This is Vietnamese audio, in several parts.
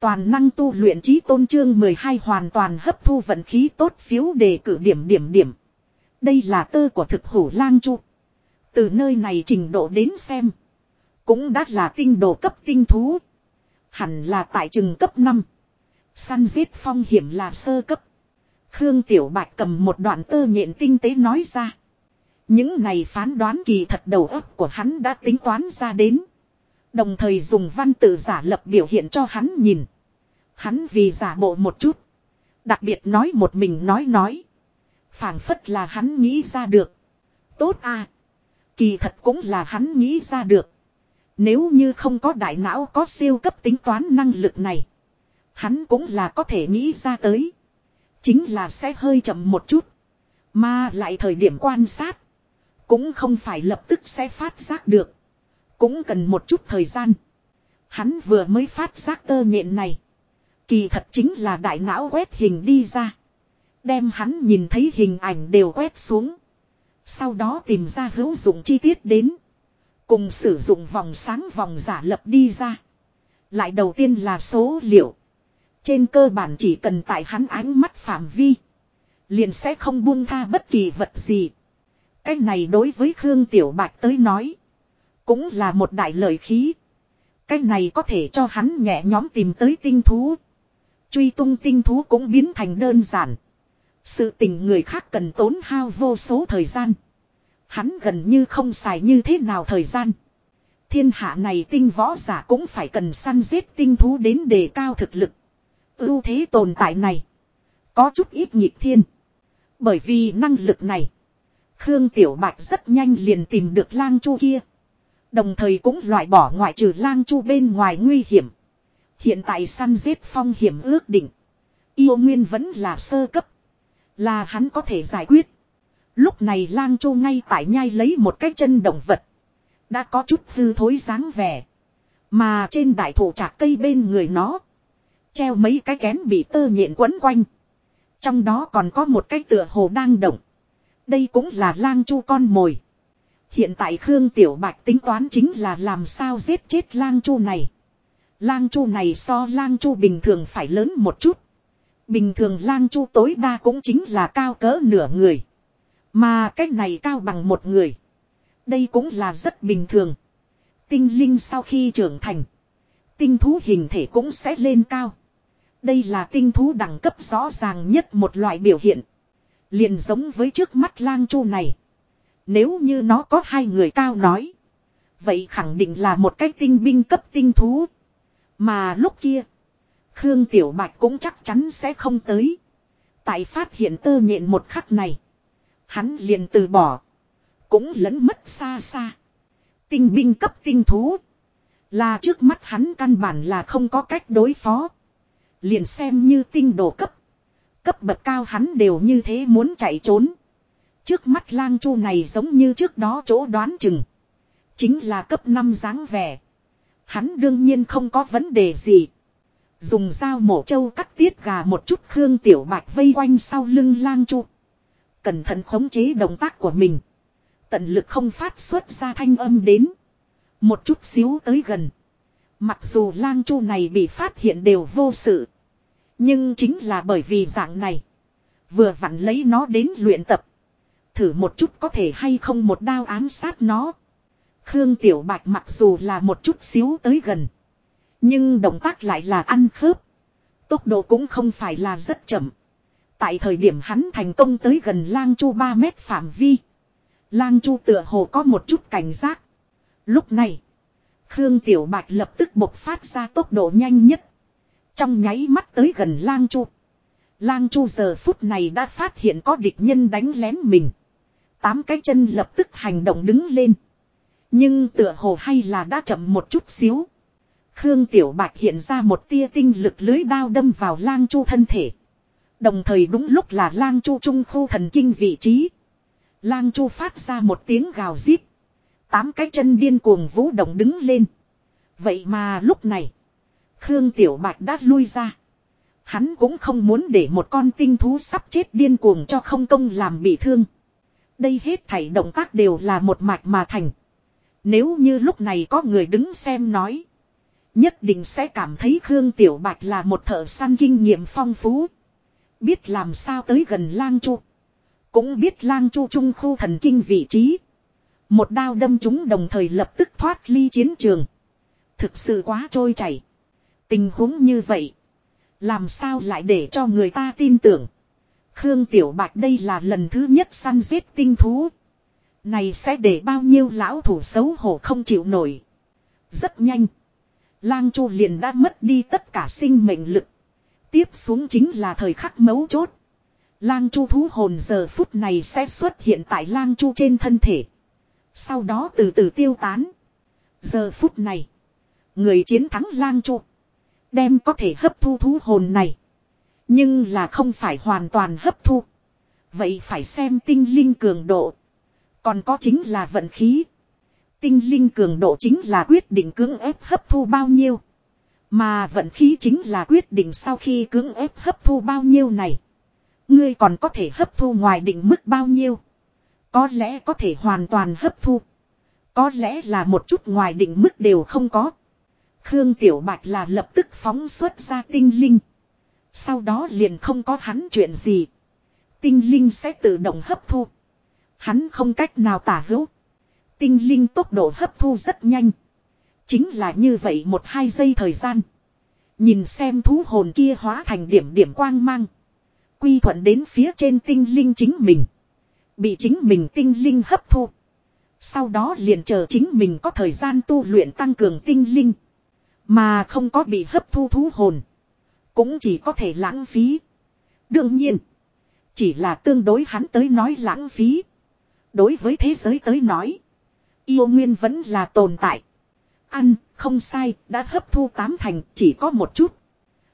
Toàn năng tu luyện trí tôn trương 12 hoàn toàn hấp thu vận khí tốt phiếu đề cử điểm điểm điểm. Đây là tơ của thực hủ lang chu. Từ nơi này trình độ đến xem. Cũng đã là tinh độ cấp tinh thú. Hẳn là tại trừng cấp 5. Săn giết phong hiểm là sơ cấp. Khương Tiểu Bạch cầm một đoạn tơ nhện tinh tế nói ra. Những này phán đoán kỳ thật đầu óc của hắn đã tính toán ra đến. Đồng thời dùng văn tự giả lập biểu hiện cho hắn nhìn. Hắn vì giả bộ một chút. Đặc biệt nói một mình nói nói. phảng phất là hắn nghĩ ra được. Tốt à. Kỳ thật cũng là hắn nghĩ ra được. Nếu như không có đại não có siêu cấp tính toán năng lực này. Hắn cũng là có thể nghĩ ra tới. Chính là sẽ hơi chậm một chút. Mà lại thời điểm quan sát. Cũng không phải lập tức sẽ phát giác được. Cũng cần một chút thời gian. Hắn vừa mới phát giác tơ nhện này. Kỳ thật chính là đại não quét hình đi ra. Đem hắn nhìn thấy hình ảnh đều quét xuống. Sau đó tìm ra hữu dụng chi tiết đến. Cùng sử dụng vòng sáng vòng giả lập đi ra. Lại đầu tiên là số liệu. Trên cơ bản chỉ cần tại hắn ánh mắt phạm vi. Liền sẽ không buông tha bất kỳ vật gì. Cái này đối với Khương Tiểu Bạch tới nói. Cũng là một đại lợi khí. Cái này có thể cho hắn nhẹ nhóm tìm tới tinh thú. Truy tung tinh thú cũng biến thành đơn giản. Sự tình người khác cần tốn hao vô số thời gian. Hắn gần như không xài như thế nào thời gian. Thiên hạ này tinh võ giả cũng phải cần săn giết tinh thú đến đề cao thực lực. ưu thế tồn tại này. Có chút ít nhịp thiên. Bởi vì năng lực này. Khương Tiểu Bạch rất nhanh liền tìm được lang chu kia. Đồng thời cũng loại bỏ ngoại trừ lang chu bên ngoài nguy hiểm. Hiện tại săn giết phong hiểm ước định. Yêu nguyên vẫn là sơ cấp. Là hắn có thể giải quyết. Lúc này lang chu ngay tại nhai lấy một cái chân động vật. Đã có chút hư thối dáng vẻ. Mà trên đại thụ trạc cây bên người nó. Treo mấy cái kén bị tơ nhện quấn quanh. Trong đó còn có một cái tựa hồ đang động. Đây cũng là lang chu con mồi. Hiện tại Khương Tiểu Bạch tính toán chính là làm sao giết chết lang chu này. Lang chu này so lang chu bình thường phải lớn một chút. Bình thường lang chu tối đa cũng chính là cao cỡ nửa người. Mà cái này cao bằng một người. Đây cũng là rất bình thường. Tinh linh sau khi trưởng thành. Tinh thú hình thể cũng sẽ lên cao. Đây là tinh thú đẳng cấp rõ ràng nhất một loại biểu hiện. Liền giống với trước mắt lang chu này. Nếu như nó có hai người cao nói. Vậy khẳng định là một cái tinh binh cấp tinh thú. Mà lúc kia. Khương Tiểu Bạch cũng chắc chắn sẽ không tới. Tại phát hiện tơ nhện một khắc này. Hắn liền từ bỏ. Cũng lẫn mất xa xa. Tinh binh cấp tinh thú. Là trước mắt hắn căn bản là không có cách đối phó. Liền xem như tinh đồ cấp. Cấp bậc cao hắn đều như thế muốn chạy trốn. Trước mắt lang chu này giống như trước đó chỗ đoán chừng. Chính là cấp 5 dáng vẻ. Hắn đương nhiên không có vấn đề gì. Dùng dao mổ trâu cắt tiết gà một chút Khương Tiểu Bạch vây quanh sau lưng lang chu. Cẩn thận khống chế động tác của mình. Tận lực không phát xuất ra thanh âm đến. Một chút xíu tới gần. Mặc dù lang chu này bị phát hiện đều vô sự. Nhưng chính là bởi vì dạng này. Vừa vặn lấy nó đến luyện tập. Thử một chút có thể hay không một đao ám sát nó. Khương Tiểu Bạch mặc dù là một chút xíu tới gần. Nhưng động tác lại là ăn khớp. Tốc độ cũng không phải là rất chậm. Tại thời điểm hắn thành công tới gần lang chu 3 mét phạm vi. Lang chu tựa hồ có một chút cảnh giác. Lúc này. Khương Tiểu Bạch lập tức bộc phát ra tốc độ nhanh nhất. Trong nháy mắt tới gần lang chu. Lang chu giờ phút này đã phát hiện có địch nhân đánh lén mình. Tám cái chân lập tức hành động đứng lên. Nhưng tựa hồ hay là đã chậm một chút xíu. Khương Tiểu Bạch hiện ra một tia tinh lực lưới đao đâm vào lang chu thân thể. Đồng thời đúng lúc là lang chu trung khu thần kinh vị trí. Lang chu phát ra một tiếng gào rít. Tám cái chân điên cuồng vũ động đứng lên. Vậy mà lúc này. Khương Tiểu Bạch đã lui ra. Hắn cũng không muốn để một con tinh thú sắp chết điên cuồng cho không công làm bị thương. Đây hết thảy động tác đều là một mạch mà thành. Nếu như lúc này có người đứng xem nói. Nhất định sẽ cảm thấy Khương Tiểu Bạch là một thợ săn kinh nghiệm phong phú. Biết làm sao tới gần lang chu. Cũng biết lang chu trung khu thần kinh vị trí. Một đao đâm chúng đồng thời lập tức thoát ly chiến trường. Thực sự quá trôi chảy. Tình huống như vậy. Làm sao lại để cho người ta tin tưởng. Khương Tiểu Bạch đây là lần thứ nhất săn giết tinh thú. Này sẽ để bao nhiêu lão thủ xấu hổ không chịu nổi. Rất nhanh. Lang Chu liền đã mất đi tất cả sinh mệnh lực. Tiếp xuống chính là thời khắc mấu chốt. Lang Chu thú hồn giờ phút này sẽ xuất hiện tại Lang Chu trên thân thể. Sau đó từ từ tiêu tán. Giờ phút này. Người chiến thắng Lang Chu. Đem có thể hấp thu thú hồn này. Nhưng là không phải hoàn toàn hấp thu. Vậy phải xem tinh linh cường độ. Còn có chính là vận khí. Tinh linh cường độ chính là quyết định cưỡng ép hấp thu bao nhiêu. Mà vận khí chính là quyết định sau khi cưỡng ép hấp thu bao nhiêu này. Ngươi còn có thể hấp thu ngoài định mức bao nhiêu. Có lẽ có thể hoàn toàn hấp thu. Có lẽ là một chút ngoài định mức đều không có. Khương Tiểu Bạch là lập tức phóng xuất ra tinh linh. Sau đó liền không có hắn chuyện gì. Tinh linh sẽ tự động hấp thu. Hắn không cách nào tả hữu. Tinh linh tốc độ hấp thu rất nhanh. Chính là như vậy một hai giây thời gian. Nhìn xem thú hồn kia hóa thành điểm điểm quang mang. Quy thuận đến phía trên tinh linh chính mình. Bị chính mình tinh linh hấp thu. Sau đó liền chờ chính mình có thời gian tu luyện tăng cường tinh linh. Mà không có bị hấp thu thú hồn. Cũng chỉ có thể lãng phí. Đương nhiên. Chỉ là tương đối hắn tới nói lãng phí. Đối với thế giới tới nói. Yêu nguyên vẫn là tồn tại. Ăn, không sai, đã hấp thu tám thành, chỉ có một chút.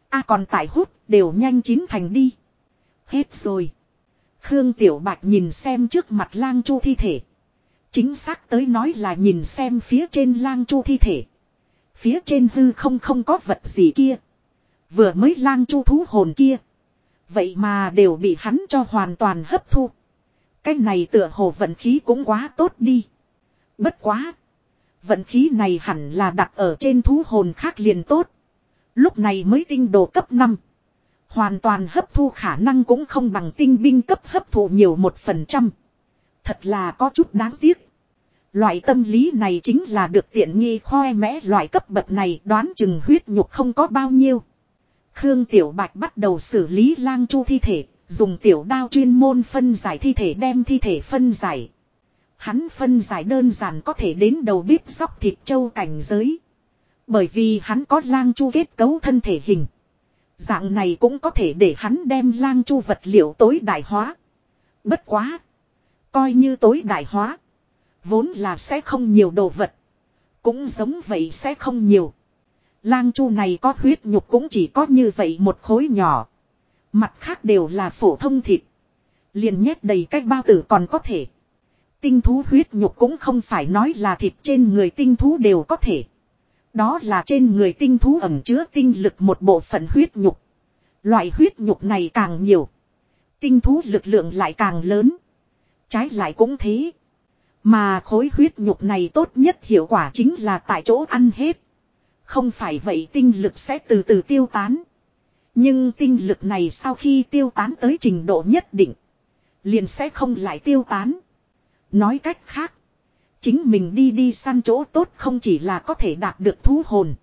a còn tại hút, đều nhanh chín thành đi. Hết rồi. Khương Tiểu Bạch nhìn xem trước mặt lang chu thi thể. Chính xác tới nói là nhìn xem phía trên lang chu thi thể. Phía trên hư không không có vật gì kia. Vừa mới lang chu thú hồn kia. Vậy mà đều bị hắn cho hoàn toàn hấp thu. Cái này tựa hồ vận khí cũng quá tốt đi. Bất quá. Vận khí này hẳn là đặt ở trên thú hồn khác liền tốt. Lúc này mới tinh đồ cấp 5. Hoàn toàn hấp thu khả năng cũng không bằng tinh binh cấp hấp thụ nhiều một phần trăm. Thật là có chút đáng tiếc. Loại tâm lý này chính là được tiện nghi khoe mẽ loại cấp bậc này đoán chừng huyết nhục không có bao nhiêu. Khương Tiểu Bạch bắt đầu xử lý lang chu thi thể, dùng tiểu đao chuyên môn phân giải thi thể đem thi thể phân giải. Hắn phân giải đơn giản có thể đến đầu bếp dóc thịt châu cảnh giới. Bởi vì hắn có lang chu kết cấu thân thể hình. Dạng này cũng có thể để hắn đem lang chu vật liệu tối đại hóa. Bất quá. Coi như tối đại hóa. Vốn là sẽ không nhiều đồ vật. Cũng giống vậy sẽ không nhiều. Lang chu này có huyết nhục cũng chỉ có như vậy một khối nhỏ. Mặt khác đều là phổ thông thịt. Liền nhét đầy cách bao tử còn có thể. Tinh thú huyết nhục cũng không phải nói là thịt trên người tinh thú đều có thể. Đó là trên người tinh thú ẩm chứa tinh lực một bộ phận huyết nhục. Loại huyết nhục này càng nhiều. Tinh thú lực lượng lại càng lớn. Trái lại cũng thế. Mà khối huyết nhục này tốt nhất hiệu quả chính là tại chỗ ăn hết. Không phải vậy tinh lực sẽ từ từ tiêu tán. Nhưng tinh lực này sau khi tiêu tán tới trình độ nhất định. Liền sẽ không lại tiêu tán. Nói cách khác. Chính mình đi đi săn chỗ tốt không chỉ là có thể đạt được thú hồn.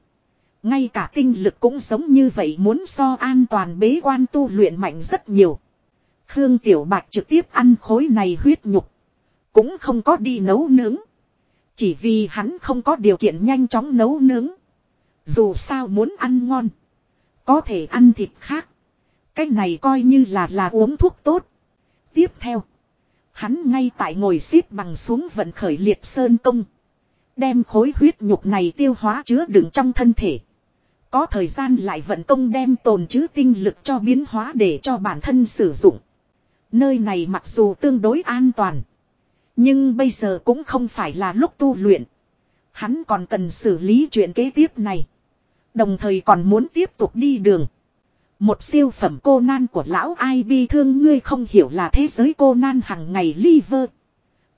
Ngay cả tinh lực cũng giống như vậy muốn so an toàn bế quan tu luyện mạnh rất nhiều. Khương Tiểu Bạch trực tiếp ăn khối này huyết nhục. Cũng không có đi nấu nướng. Chỉ vì hắn không có điều kiện nhanh chóng nấu nướng. Dù sao muốn ăn ngon. Có thể ăn thịt khác. Cái này coi như là là uống thuốc tốt. Tiếp theo. Hắn ngay tại ngồi xếp bằng xuống vận khởi liệt sơn công. Đem khối huyết nhục này tiêu hóa chứa đựng trong thân thể. Có thời gian lại vận công đem tồn chứ tinh lực cho biến hóa để cho bản thân sử dụng. Nơi này mặc dù tương đối an toàn. Nhưng bây giờ cũng không phải là lúc tu luyện. Hắn còn cần xử lý chuyện kế tiếp này. Đồng thời còn muốn tiếp tục đi đường. Một siêu phẩm cô nan của lão ai bi thương ngươi không hiểu là thế giới cô nan hằng ngày liver.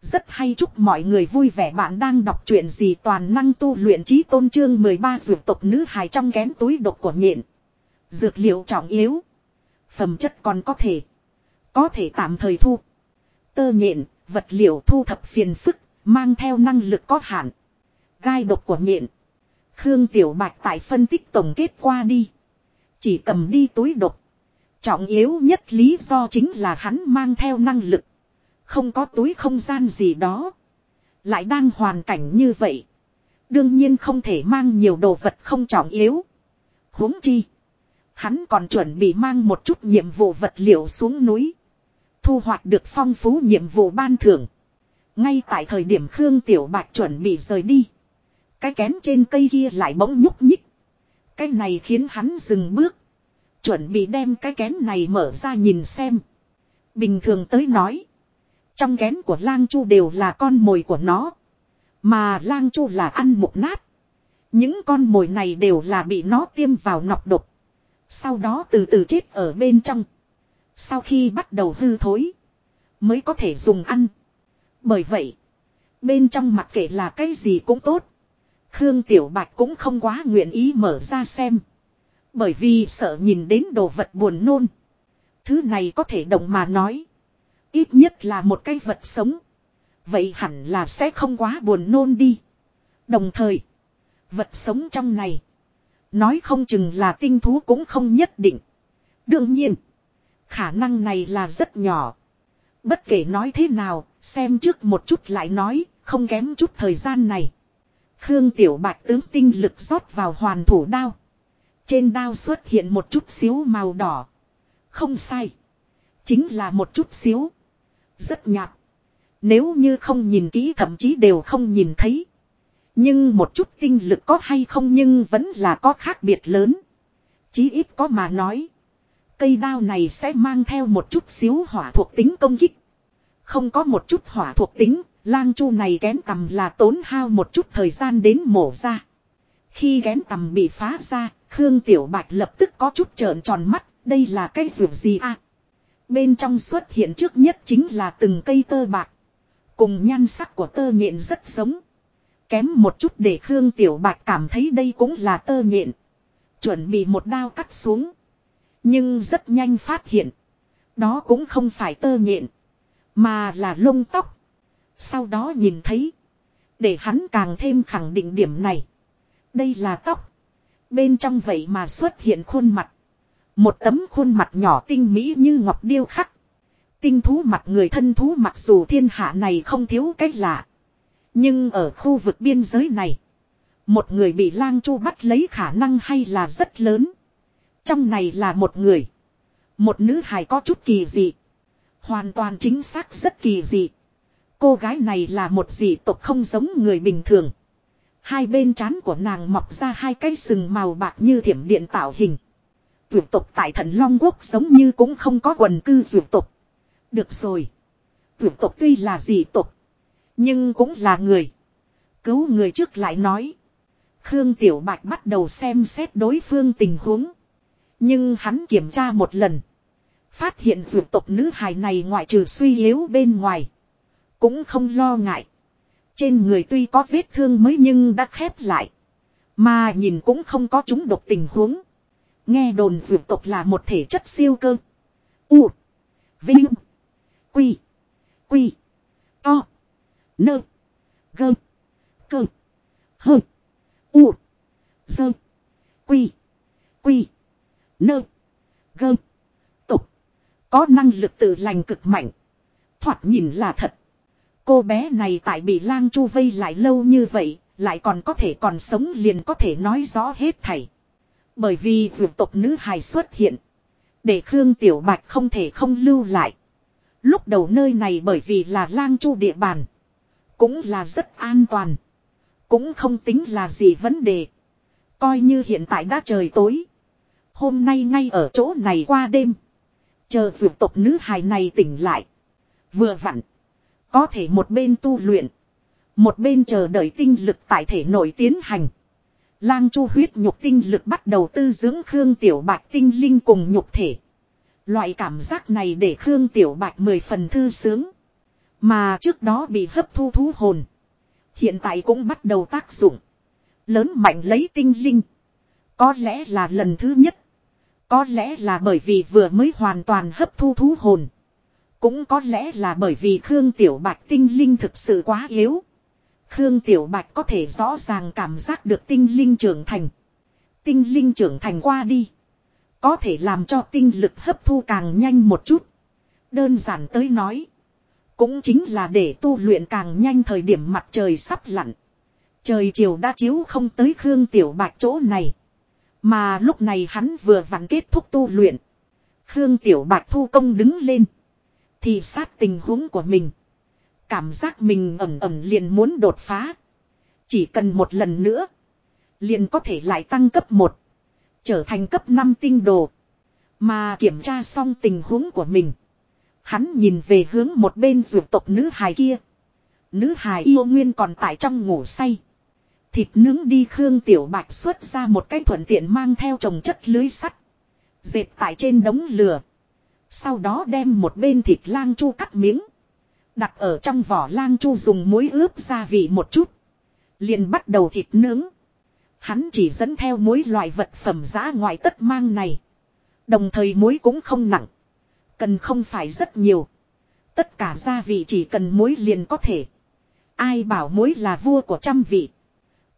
Rất hay chúc mọi người vui vẻ bạn đang đọc chuyện gì toàn năng tu luyện trí tôn trương 13 dược tộc nữ hài trong kén túi độc của nhện. Dược liệu trọng yếu. Phẩm chất còn có thể. Có thể tạm thời thu. Tơ nhện, vật liệu thu thập phiền phức, mang theo năng lực có hạn. Gai độc của nhện. Khương Tiểu Bạch tại phân tích tổng kết qua đi. Chỉ cầm đi túi độc. Trọng yếu nhất lý do chính là hắn mang theo năng lực. Không có túi không gian gì đó. Lại đang hoàn cảnh như vậy. Đương nhiên không thể mang nhiều đồ vật không trọng yếu. huống chi. Hắn còn chuẩn bị mang một chút nhiệm vụ vật liệu xuống núi. Thu hoạch được phong phú nhiệm vụ ban thưởng. Ngay tại thời điểm Khương Tiểu Bạch chuẩn bị rời đi. Cái kén trên cây kia lại bỗng nhúc nhích. Cái này khiến hắn dừng bước. Chuẩn bị đem cái kén này mở ra nhìn xem. Bình thường tới nói. Trong kén của lang chu đều là con mồi của nó. Mà lang chu là ăn mục nát. Những con mồi này đều là bị nó tiêm vào nọc độc. Sau đó từ từ chết ở bên trong. Sau khi bắt đầu hư thối. Mới có thể dùng ăn. Bởi vậy. Bên trong mặc kệ là cái gì cũng tốt. Khương Tiểu Bạch cũng không quá nguyện ý mở ra xem. Bởi vì sợ nhìn đến đồ vật buồn nôn. Thứ này có thể động mà nói. Ít nhất là một cái vật sống. Vậy hẳn là sẽ không quá buồn nôn đi. Đồng thời. Vật sống trong này. Nói không chừng là tinh thú cũng không nhất định. Đương nhiên. Khả năng này là rất nhỏ. Bất kể nói thế nào, xem trước một chút lại nói, không kém chút thời gian này. Khương Tiểu Bạch tướng tinh lực rót vào hoàn thủ đao. Trên đao xuất hiện một chút xíu màu đỏ. Không sai. Chính là một chút xíu. Rất nhạt. Nếu như không nhìn kỹ thậm chí đều không nhìn thấy. Nhưng một chút tinh lực có hay không nhưng vẫn là có khác biệt lớn. Chí ít có mà nói. Cây đao này sẽ mang theo một chút xíu hỏa thuộc tính công kích. Không có một chút hỏa thuộc tính, lang chu này kén tầm là tốn hao một chút thời gian đến mổ ra. Khi kén tầm bị phá ra, Khương Tiểu Bạch lập tức có chút trợn tròn mắt, đây là cái rượu gì à? Bên trong xuất hiện trước nhất chính là từng cây tơ bạc. Cùng nhan sắc của tơ nhện rất giống. Kém một chút để Khương Tiểu Bạch cảm thấy đây cũng là tơ nhện. Chuẩn bị một đao cắt xuống. Nhưng rất nhanh phát hiện. Đó cũng không phải tơ nhện. Mà là lông tóc. Sau đó nhìn thấy. Để hắn càng thêm khẳng định điểm này. Đây là tóc. Bên trong vậy mà xuất hiện khuôn mặt. Một tấm khuôn mặt nhỏ tinh mỹ như ngọc điêu khắc. Tinh thú mặt người thân thú mặc dù thiên hạ này không thiếu cách lạ. Nhưng ở khu vực biên giới này. Một người bị lang chu bắt lấy khả năng hay là rất lớn. Trong này là một người. Một nữ hài có chút kỳ dị. Hoàn toàn chính xác rất kỳ dị. Cô gái này là một dị tộc không giống người bình thường. Hai bên trán của nàng mọc ra hai cái sừng màu bạc như thiểm điện tạo hình. Dược tộc tại thần Long Quốc giống như cũng không có quần cư dược tộc. Được rồi. Dược tộc tuy là dị tộc. Nhưng cũng là người. Cứu người trước lại nói. Khương Tiểu Bạch bắt đầu xem xét đối phương tình huống. Nhưng hắn kiểm tra một lần. Phát hiện dược tộc nữ hài này ngoại trừ suy yếu bên ngoài. Cũng không lo ngại. Trên người tuy có vết thương mới nhưng đã khép lại. Mà nhìn cũng không có chúng độc tình huống. Nghe đồn vượt tộc là một thể chất siêu cơ. U. Vinh. Quy. Quy. To. Nơ. Gơ. Cơ. Hơ. U. Dơ. Quy. Quy. Nơ. Gơ. Tục. Có năng lực tự lành cực mạnh. Thoạt nhìn là thật. Cô bé này tại bị lang chu vây lại lâu như vậy, lại còn có thể còn sống liền có thể nói rõ hết thảy. Bởi vì vượt tộc nữ hài xuất hiện. Để Khương Tiểu Bạch không thể không lưu lại. Lúc đầu nơi này bởi vì là lang chu địa bàn. Cũng là rất an toàn. Cũng không tính là gì vấn đề. Coi như hiện tại đã trời tối. Hôm nay ngay ở chỗ này qua đêm. Chờ vượt tộc nữ hài này tỉnh lại. Vừa vặn. Có thể một bên tu luyện. Một bên chờ đợi tinh lực tại thể nội tiến hành. Lang chu huyết nhục tinh lực bắt đầu tư dưỡng Khương Tiểu Bạch tinh linh cùng nhục thể. Loại cảm giác này để Khương Tiểu Bạch mười phần thư sướng. Mà trước đó bị hấp thu thú hồn. Hiện tại cũng bắt đầu tác dụng. Lớn mạnh lấy tinh linh. Có lẽ là lần thứ nhất. Có lẽ là bởi vì vừa mới hoàn toàn hấp thu thú hồn. Cũng có lẽ là bởi vì Khương Tiểu Bạch tinh linh thực sự quá yếu. Khương Tiểu Bạch có thể rõ ràng cảm giác được tinh linh trưởng thành. Tinh linh trưởng thành qua đi. Có thể làm cho tinh lực hấp thu càng nhanh một chút. Đơn giản tới nói. Cũng chính là để tu luyện càng nhanh thời điểm mặt trời sắp lặn. Trời chiều đã chiếu không tới Khương Tiểu Bạch chỗ này. Mà lúc này hắn vừa vặn kết thúc tu luyện. Khương Tiểu Bạch thu công đứng lên. Thì sát tình huống của mình. Cảm giác mình ẩm ẩm liền muốn đột phá. Chỉ cần một lần nữa. Liền có thể lại tăng cấp 1. Trở thành cấp 5 tinh đồ. Mà kiểm tra xong tình huống của mình. Hắn nhìn về hướng một bên ruột tộc nữ hài kia. Nữ hài yêu nguyên còn tại trong ngủ say. Thịt nướng đi Khương Tiểu Bạch xuất ra một cái thuận tiện mang theo trồng chất lưới sắt. Dệt tại trên đống lửa. Sau đó đem một bên thịt lang chu cắt miếng. Đặt ở trong vỏ lang chu dùng muối ướp gia vị một chút. Liền bắt đầu thịt nướng. Hắn chỉ dẫn theo muối loại vật phẩm giá ngoại tất mang này. Đồng thời muối cũng không nặng. Cần không phải rất nhiều. Tất cả gia vị chỉ cần muối liền có thể. Ai bảo muối là vua của trăm vị.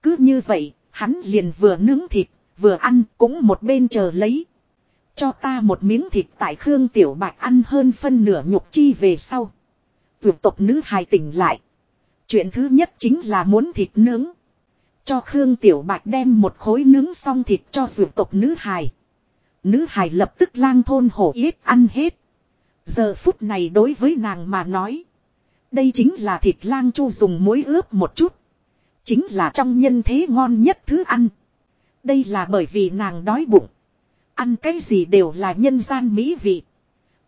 Cứ như vậy, hắn liền vừa nướng thịt, vừa ăn cũng một bên chờ lấy. Cho ta một miếng thịt tại Khương Tiểu Bạch ăn hơn phân nửa nhục chi về sau. Vượt tộc nữ hài tỉnh lại. Chuyện thứ nhất chính là muốn thịt nướng. Cho Khương Tiểu Bạch đem một khối nướng xong thịt cho vượt tộc nữ hài. Nữ hài lập tức lang thôn hổ yết ăn hết. Giờ phút này đối với nàng mà nói. Đây chính là thịt lang chu dùng muối ướp một chút. Chính là trong nhân thế ngon nhất thứ ăn. Đây là bởi vì nàng đói bụng. Ăn cái gì đều là nhân gian mỹ vị.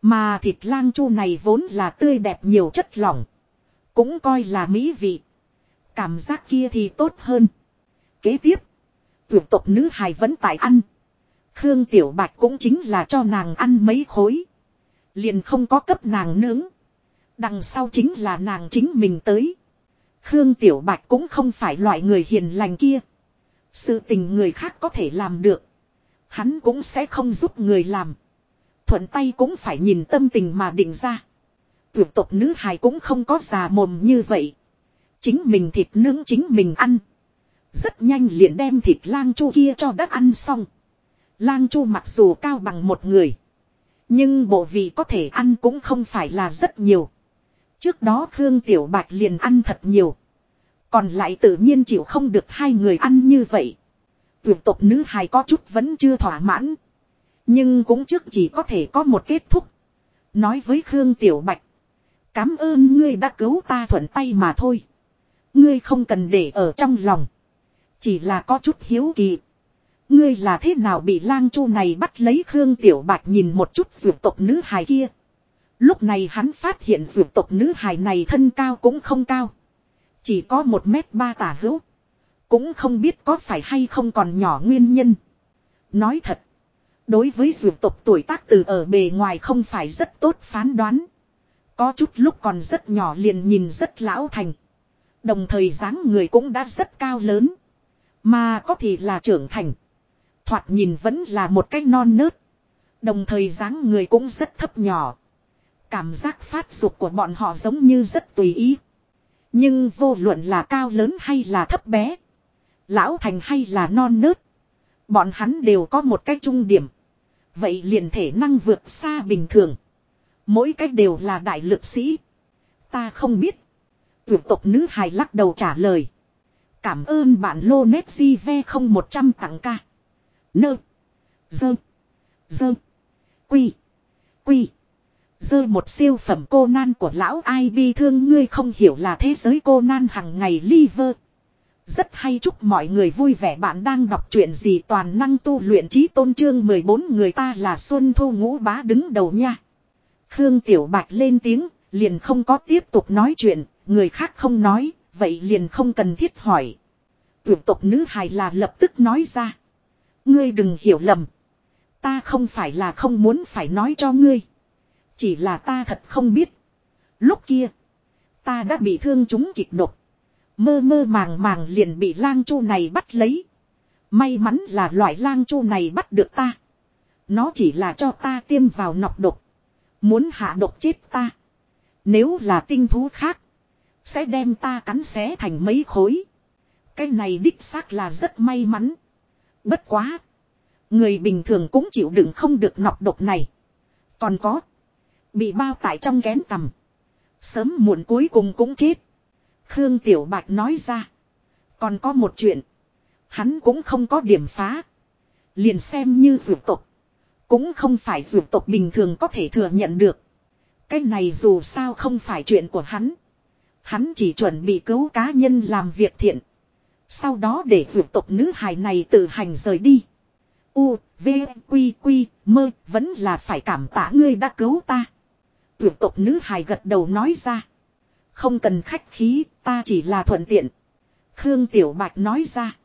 Mà thịt lang chu này vốn là tươi đẹp nhiều chất lỏng. Cũng coi là mỹ vị. Cảm giác kia thì tốt hơn. Kế tiếp. Tuyệt tộc nữ hài vẫn tại ăn. Khương Tiểu Bạch cũng chính là cho nàng ăn mấy khối. Liền không có cấp nàng nướng. Đằng sau chính là nàng chính mình tới. Khương Tiểu Bạch cũng không phải loại người hiền lành kia. Sự tình người khác có thể làm được. Hắn cũng sẽ không giúp người làm. Thuận tay cũng phải nhìn tâm tình mà định ra. Tuyệt tộc nữ hài cũng không có già mồm như vậy. Chính mình thịt nướng chính mình ăn. Rất nhanh liền đem thịt lang chu kia cho đất ăn xong. Lang chu mặc dù cao bằng một người. Nhưng bộ vị có thể ăn cũng không phải là rất nhiều. Trước đó Khương Tiểu Bạch liền ăn thật nhiều. Còn lại tự nhiên chịu không được hai người ăn như vậy. Tuyệt tộc nữ hài có chút vẫn chưa thỏa mãn. Nhưng cũng trước chỉ có thể có một kết thúc. Nói với Khương Tiểu Bạch. Cám ơn ngươi đã cứu ta thuận tay mà thôi. Ngươi không cần để ở trong lòng. Chỉ là có chút hiếu kỳ. Ngươi là thế nào bị lang chu này bắt lấy Khương Tiểu Bạch nhìn một chút dược tộc nữ hài kia. Lúc này hắn phát hiện dược tộc nữ hài này thân cao cũng không cao. Chỉ có một mét ba tả hữu. Cũng không biết có phải hay không còn nhỏ nguyên nhân. Nói thật. Đối với dù tộc tuổi tác từ ở bề ngoài không phải rất tốt phán đoán. Có chút lúc còn rất nhỏ liền nhìn rất lão thành. Đồng thời dáng người cũng đã rất cao lớn. Mà có thì là trưởng thành. Thoạt nhìn vẫn là một cái non nớt. Đồng thời dáng người cũng rất thấp nhỏ. Cảm giác phát dục của bọn họ giống như rất tùy ý. Nhưng vô luận là cao lớn hay là thấp bé. Lão thành hay là non nớt. Bọn hắn đều có một cái trung điểm. Vậy liền thể năng vượt xa bình thường. Mỗi cách đều là đại lực sĩ. Ta không biết. Tuyệt tộc nữ hài lắc đầu trả lời. Cảm ơn bạn lô nét di ve không một trăm tặng ca. Nơ. Dơ. Dơ. Quy. Quy. Dơ một siêu phẩm cô nan của lão ai bi thương ngươi không hiểu là thế giới cô nan hằng ngày liver. Rất hay chúc mọi người vui vẻ bạn đang đọc chuyện gì toàn năng tu luyện trí tôn trương 14 người ta là Xuân Thu Ngũ Bá đứng đầu nha. Khương Tiểu Bạch lên tiếng, liền không có tiếp tục nói chuyện, người khác không nói, vậy liền không cần thiết hỏi. Tuyển tộc nữ hài là lập tức nói ra. Ngươi đừng hiểu lầm. Ta không phải là không muốn phải nói cho ngươi. Chỉ là ta thật không biết. Lúc kia. Ta đã bị thương chúng kịch độc. Mơ mơ màng màng liền bị lang chu này bắt lấy. May mắn là loại lang chu này bắt được ta. Nó chỉ là cho ta tiêm vào nọc độc. Muốn hạ độc chết ta. Nếu là tinh thú khác. Sẽ đem ta cắn xé thành mấy khối. Cái này đích xác là rất may mắn. Bất quá. Người bình thường cũng chịu đựng không được nọc độc này. Còn có. Bị bao tải trong kén tầm. Sớm muộn cuối cùng cũng chết. Khương Tiểu Bạch nói ra. Còn có một chuyện. Hắn cũng không có điểm phá. Liền xem như dược tộc. Cũng không phải dược tộc bình thường có thể thừa nhận được. Cái này dù sao không phải chuyện của hắn. Hắn chỉ chuẩn bị cứu cá nhân làm việc thiện. Sau đó để dược tộc nữ hài này tự hành rời đi. U, V, Quy, Quy, mơ, vẫn là phải cảm tạ ngươi đã cứu ta. Dược tộc nữ hài gật đầu nói ra. Không cần khách khí, ta chỉ là thuận tiện. Khương Tiểu Bạch nói ra.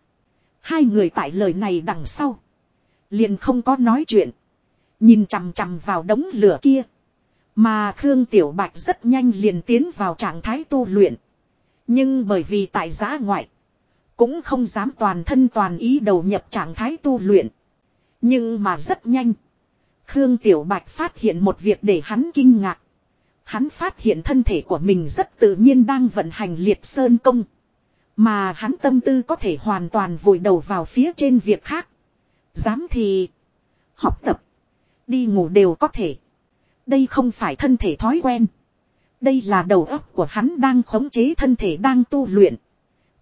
Hai người tại lời này đằng sau. Liền không có nói chuyện. Nhìn chằm chằm vào đống lửa kia. Mà Khương Tiểu Bạch rất nhanh liền tiến vào trạng thái tu luyện. Nhưng bởi vì tại giã ngoại. Cũng không dám toàn thân toàn ý đầu nhập trạng thái tu luyện. Nhưng mà rất nhanh. Khương Tiểu Bạch phát hiện một việc để hắn kinh ngạc. Hắn phát hiện thân thể của mình rất tự nhiên đang vận hành liệt sơn công. Mà hắn tâm tư có thể hoàn toàn vùi đầu vào phía trên việc khác. Dám thì. Học tập. Đi ngủ đều có thể. Đây không phải thân thể thói quen. Đây là đầu óc của hắn đang khống chế thân thể đang tu luyện.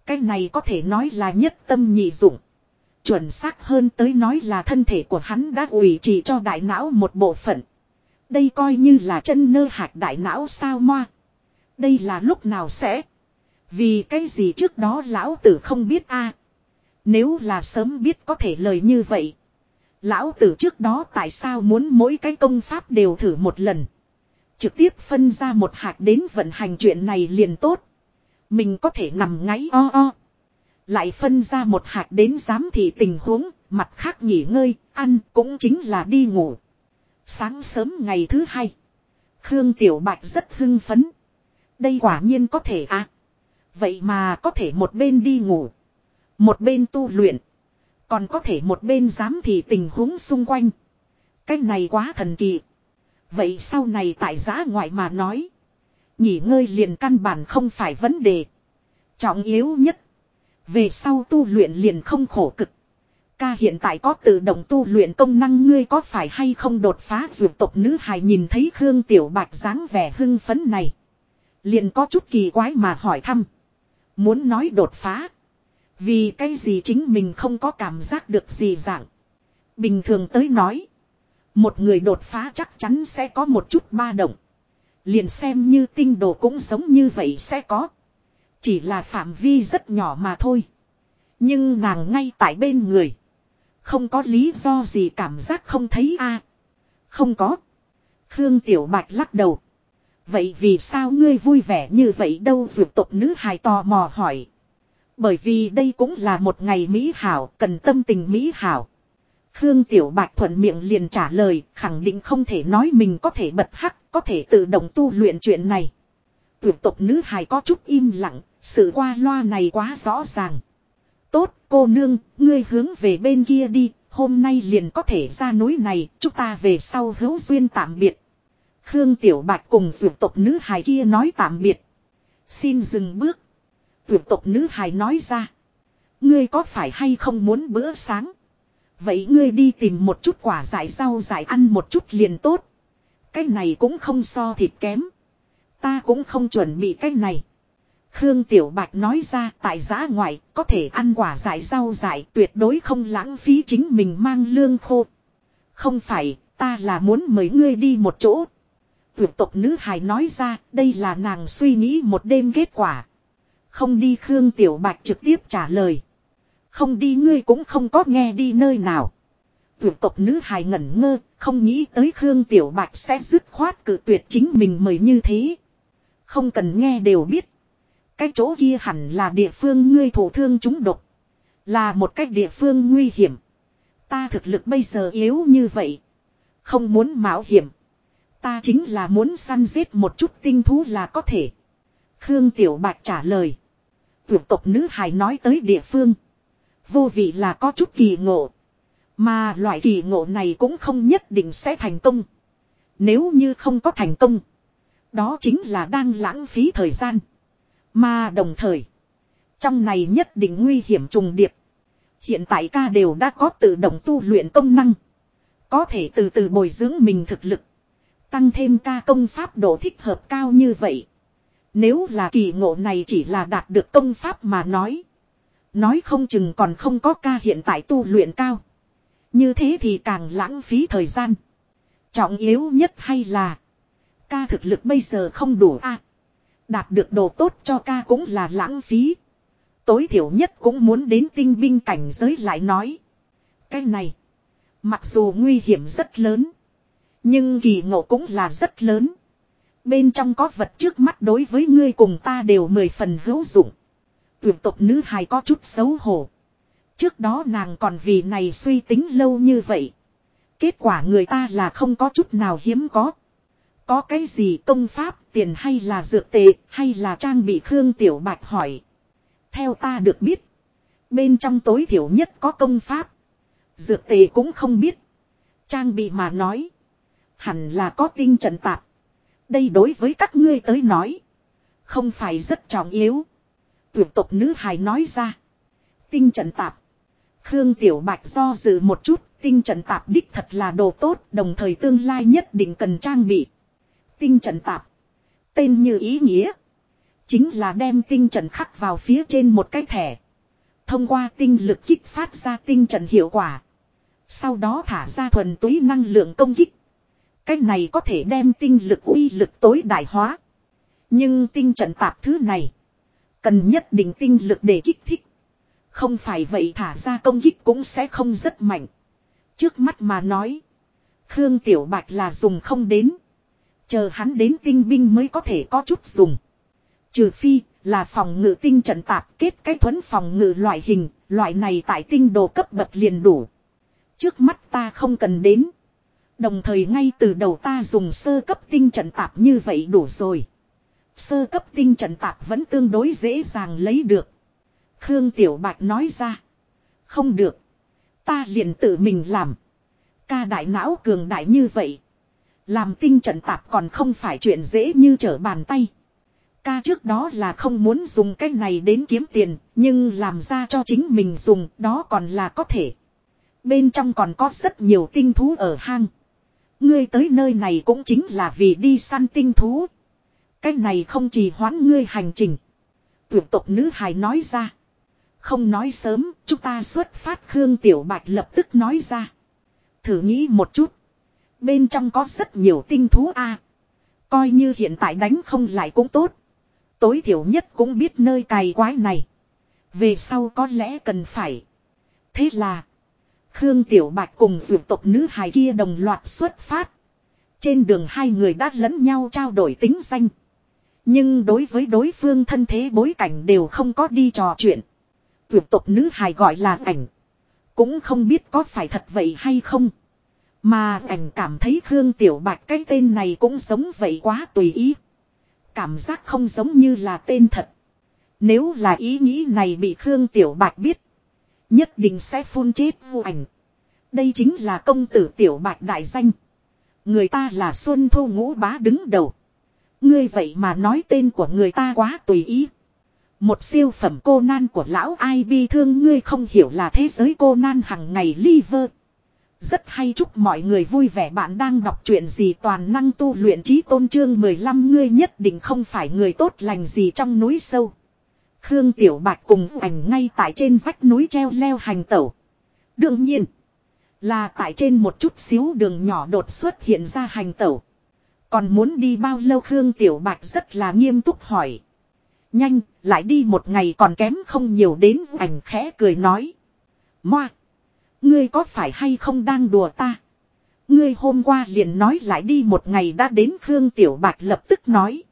Cái này có thể nói là nhất tâm nhị dụng. Chuẩn xác hơn tới nói là thân thể của hắn đã ủy trị cho đại não một bộ phận. Đây coi như là chân nơ hạt đại não sao moa. Đây là lúc nào sẽ. Vì cái gì trước đó lão tử không biết a Nếu là sớm biết có thể lời như vậy. Lão tử trước đó tại sao muốn mỗi cái công pháp đều thử một lần. Trực tiếp phân ra một hạt đến vận hành chuyện này liền tốt. Mình có thể nằm ngáy o o. Lại phân ra một hạt đến giám thị tình huống, mặt khác nghỉ ngơi, ăn cũng chính là đi ngủ. Sáng sớm ngày thứ hai. Khương Tiểu Bạch rất hưng phấn. Đây quả nhiên có thể à. Vậy mà có thể một bên đi ngủ. Một bên tu luyện. Còn có thể một bên dám thì tình huống xung quanh. Cái này quá thần kỳ. Vậy sau này tại giã ngoại mà nói. Nghỉ ngơi liền căn bản không phải vấn đề. Trọng yếu nhất. Về sau tu luyện liền không khổ cực. Ca hiện tại có tự động tu luyện công năng, ngươi có phải hay không đột phá dược tộc nữ hài nhìn thấy Khương Tiểu Bạch dáng vẻ hưng phấn này. Liền có chút kỳ quái mà hỏi thăm. Muốn nói đột phá. Vì cái gì chính mình không có cảm giác được gì dạng. Bình thường tới nói. Một người đột phá chắc chắn sẽ có một chút ba động. Liền xem như tinh đồ cũng giống như vậy sẽ có. Chỉ là phạm vi rất nhỏ mà thôi. Nhưng nàng ngay tại bên người. Không có lý do gì cảm giác không thấy a Không có. Khương Tiểu Bạch lắc đầu. Vậy vì sao ngươi vui vẻ như vậy đâu dược tộc nữ hài tò mò hỏi. Bởi vì đây cũng là một ngày mỹ hảo, cần tâm tình mỹ hảo. Khương Tiểu Bạch thuận miệng liền trả lời, khẳng định không thể nói mình có thể bật hắc, có thể tự động tu luyện chuyện này. Tuyệt tộc nữ hài có chút im lặng, sự qua loa này quá rõ ràng. Tốt, cô nương, ngươi hướng về bên kia đi, hôm nay liền có thể ra núi này, chúng ta về sau hữu duyên tạm biệt. Khương Tiểu Bạch cùng dược tộc nữ hài kia nói tạm biệt. Xin dừng bước. Dược tộc nữ hài nói ra. Ngươi có phải hay không muốn bữa sáng? Vậy ngươi đi tìm một chút quả dại rau dại ăn một chút liền tốt. Cái này cũng không so thịt kém. Ta cũng không chuẩn bị cái này. Khương Tiểu Bạch nói ra tại giã ngoại có thể ăn quả dại rau dại tuyệt đối không lãng phí chính mình mang lương khô. Không phải, ta là muốn mời ngươi đi một chỗ. Vượt tộc nữ hài nói ra đây là nàng suy nghĩ một đêm kết quả. Không đi Khương Tiểu Bạch trực tiếp trả lời. Không đi ngươi cũng không có nghe đi nơi nào. Vượt tộc nữ hài ngẩn ngơ, không nghĩ tới Khương Tiểu Bạch sẽ dứt khoát cự tuyệt chính mình mời như thế. Không cần nghe đều biết. Cái chỗ kia hẳn là địa phương ngươi thổ thương chúng độc. Là một cách địa phương nguy hiểm. Ta thực lực bây giờ yếu như vậy. Không muốn mạo hiểm. Ta chính là muốn săn giết một chút tinh thú là có thể. Khương Tiểu Bạch trả lời. Vượt tộc nữ hài nói tới địa phương. Vô vị là có chút kỳ ngộ. Mà loại kỳ ngộ này cũng không nhất định sẽ thành công. Nếu như không có thành công. Đó chính là đang lãng phí thời gian. Mà đồng thời. Trong này nhất định nguy hiểm trùng điệp. Hiện tại ca đều đã có tự động tu luyện công năng. Có thể từ từ bồi dưỡng mình thực lực. Tăng thêm ca công pháp độ thích hợp cao như vậy. Nếu là kỳ ngộ này chỉ là đạt được công pháp mà nói. Nói không chừng còn không có ca hiện tại tu luyện cao. Như thế thì càng lãng phí thời gian. Trọng yếu nhất hay là. Ca thực lực bây giờ không đủ a Đạt được đồ tốt cho ca cũng là lãng phí. Tối thiểu nhất cũng muốn đến tinh binh cảnh giới lại nói. Cái này. Mặc dù nguy hiểm rất lớn. Nhưng kỳ ngộ cũng là rất lớn. Bên trong có vật trước mắt đối với ngươi cùng ta đều mười phần hữu dụng. Tuyển tộc nữ hài có chút xấu hổ. Trước đó nàng còn vì này suy tính lâu như vậy. Kết quả người ta là không có chút nào hiếm có. Có cái gì công pháp, tiền hay là dược tệ, hay là trang bị Khương Tiểu Bạch hỏi. Theo ta được biết. Bên trong tối thiểu nhất có công pháp. Dược tệ cũng không biết. Trang bị mà nói. Hẳn là có tinh trận tạp. Đây đối với các ngươi tới nói. Không phải rất trọng yếu. Tuyệt tộc nữ hài nói ra. Tinh trận tạp. Khương Tiểu Bạch do dự một chút. Tinh trận tạp đích thật là đồ tốt. Đồng thời tương lai nhất định cần trang bị. Tinh trận tạp. Tên như ý nghĩa. Chính là đem tinh trận khắc vào phía trên một cái thẻ. Thông qua tinh lực kích phát ra tinh trận hiệu quả. Sau đó thả ra thuần túy năng lượng công kích. Cái này có thể đem tinh lực uy lực tối đại hóa. Nhưng tinh trận tạp thứ này. Cần nhất định tinh lực để kích thích. Không phải vậy thả ra công kích cũng sẽ không rất mạnh. Trước mắt mà nói. Khương Tiểu Bạch là dùng không đến. Chờ hắn đến tinh binh mới có thể có chút dùng. Trừ phi là phòng ngự tinh trận tạp kết cái thuấn phòng ngự loại hình. Loại này tại tinh đồ cấp bậc liền đủ. Trước mắt ta không cần đến. Đồng thời ngay từ đầu ta dùng sơ cấp tinh trận tạp như vậy đủ rồi. Sơ cấp tinh trận tạp vẫn tương đối dễ dàng lấy được. Khương Tiểu Bạch nói ra. Không được. Ta liền tự mình làm. Ca đại não cường đại như vậy. Làm tinh trận tạp còn không phải chuyện dễ như trở bàn tay. Ca trước đó là không muốn dùng cái này đến kiếm tiền, nhưng làm ra cho chính mình dùng đó còn là có thể. Bên trong còn có rất nhiều tinh thú ở hang. Ngươi tới nơi này cũng chính là vì đi săn tinh thú. Cái này không chỉ hoãn ngươi hành trình. Tuyệt tộc nữ hài nói ra. Không nói sớm, chúng ta xuất phát Khương Tiểu Bạch lập tức nói ra. Thử nghĩ một chút. Bên trong có rất nhiều tinh thú a Coi như hiện tại đánh không lại cũng tốt. Tối thiểu nhất cũng biết nơi cày quái này. Về sau có lẽ cần phải. Thế là. Khương Tiểu Bạch cùng dược tộc nữ hài kia đồng loạt xuất phát. Trên đường hai người đã lẫn nhau trao đổi tính danh. Nhưng đối với đối phương thân thế bối cảnh đều không có đi trò chuyện. Dược tộc nữ hài gọi là ảnh. Cũng không biết có phải thật vậy hay không. Mà ảnh cảm thấy Khương Tiểu Bạch cái tên này cũng giống vậy quá tùy ý. Cảm giác không giống như là tên thật. Nếu là ý nghĩ này bị Khương Tiểu Bạch biết. Nhất định sẽ phun chết vô ảnh. Đây chính là công tử tiểu bạch đại danh. Người ta là Xuân Thu Ngũ Bá đứng đầu. Ngươi vậy mà nói tên của người ta quá tùy ý. Một siêu phẩm cô nan của lão ai bi thương ngươi không hiểu là thế giới cô nan hằng ngày liver. Rất hay chúc mọi người vui vẻ bạn đang đọc chuyện gì toàn năng tu luyện trí tôn trương 15 ngươi nhất định không phải người tốt lành gì trong núi sâu. Khương Tiểu Bạch cùng ảnh ngay tại trên vách núi treo leo hành tẩu. Đương nhiên, là tại trên một chút xíu đường nhỏ đột xuất hiện ra hành tẩu. Còn muốn đi bao lâu Khương Tiểu Bạch rất là nghiêm túc hỏi. Nhanh, lại đi một ngày còn kém không nhiều đến ảnh khẽ cười nói. Moa, ngươi có phải hay không đang đùa ta? Ngươi hôm qua liền nói lại đi một ngày đã đến Khương Tiểu Bạch lập tức nói.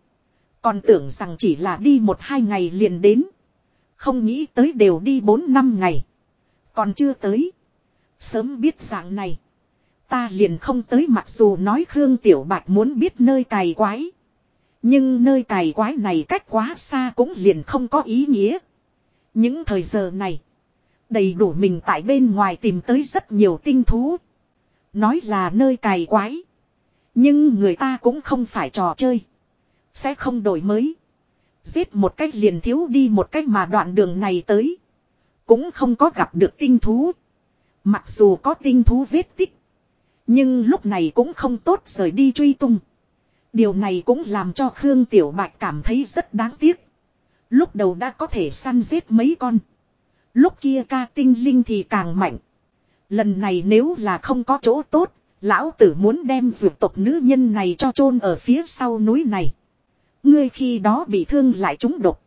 Còn tưởng rằng chỉ là đi một hai ngày liền đến. Không nghĩ tới đều đi bốn năm ngày. Còn chưa tới. Sớm biết dạng này. Ta liền không tới mặc dù nói Khương Tiểu Bạch muốn biết nơi cày quái. Nhưng nơi cày quái này cách quá xa cũng liền không có ý nghĩa. Những thời giờ này. Đầy đủ mình tại bên ngoài tìm tới rất nhiều tinh thú. Nói là nơi cày quái. Nhưng người ta cũng không phải trò chơi. Sẽ không đổi mới. Giết một cách liền thiếu đi một cách mà đoạn đường này tới. Cũng không có gặp được tinh thú. Mặc dù có tinh thú vết tích. Nhưng lúc này cũng không tốt rời đi truy tung. Điều này cũng làm cho Khương Tiểu Bạch cảm thấy rất đáng tiếc. Lúc đầu đã có thể săn giết mấy con. Lúc kia ca tinh linh thì càng mạnh. Lần này nếu là không có chỗ tốt, lão tử muốn đem ruột tộc nữ nhân này cho chôn ở phía sau núi này. Ngươi khi đó bị thương lại trúng độc.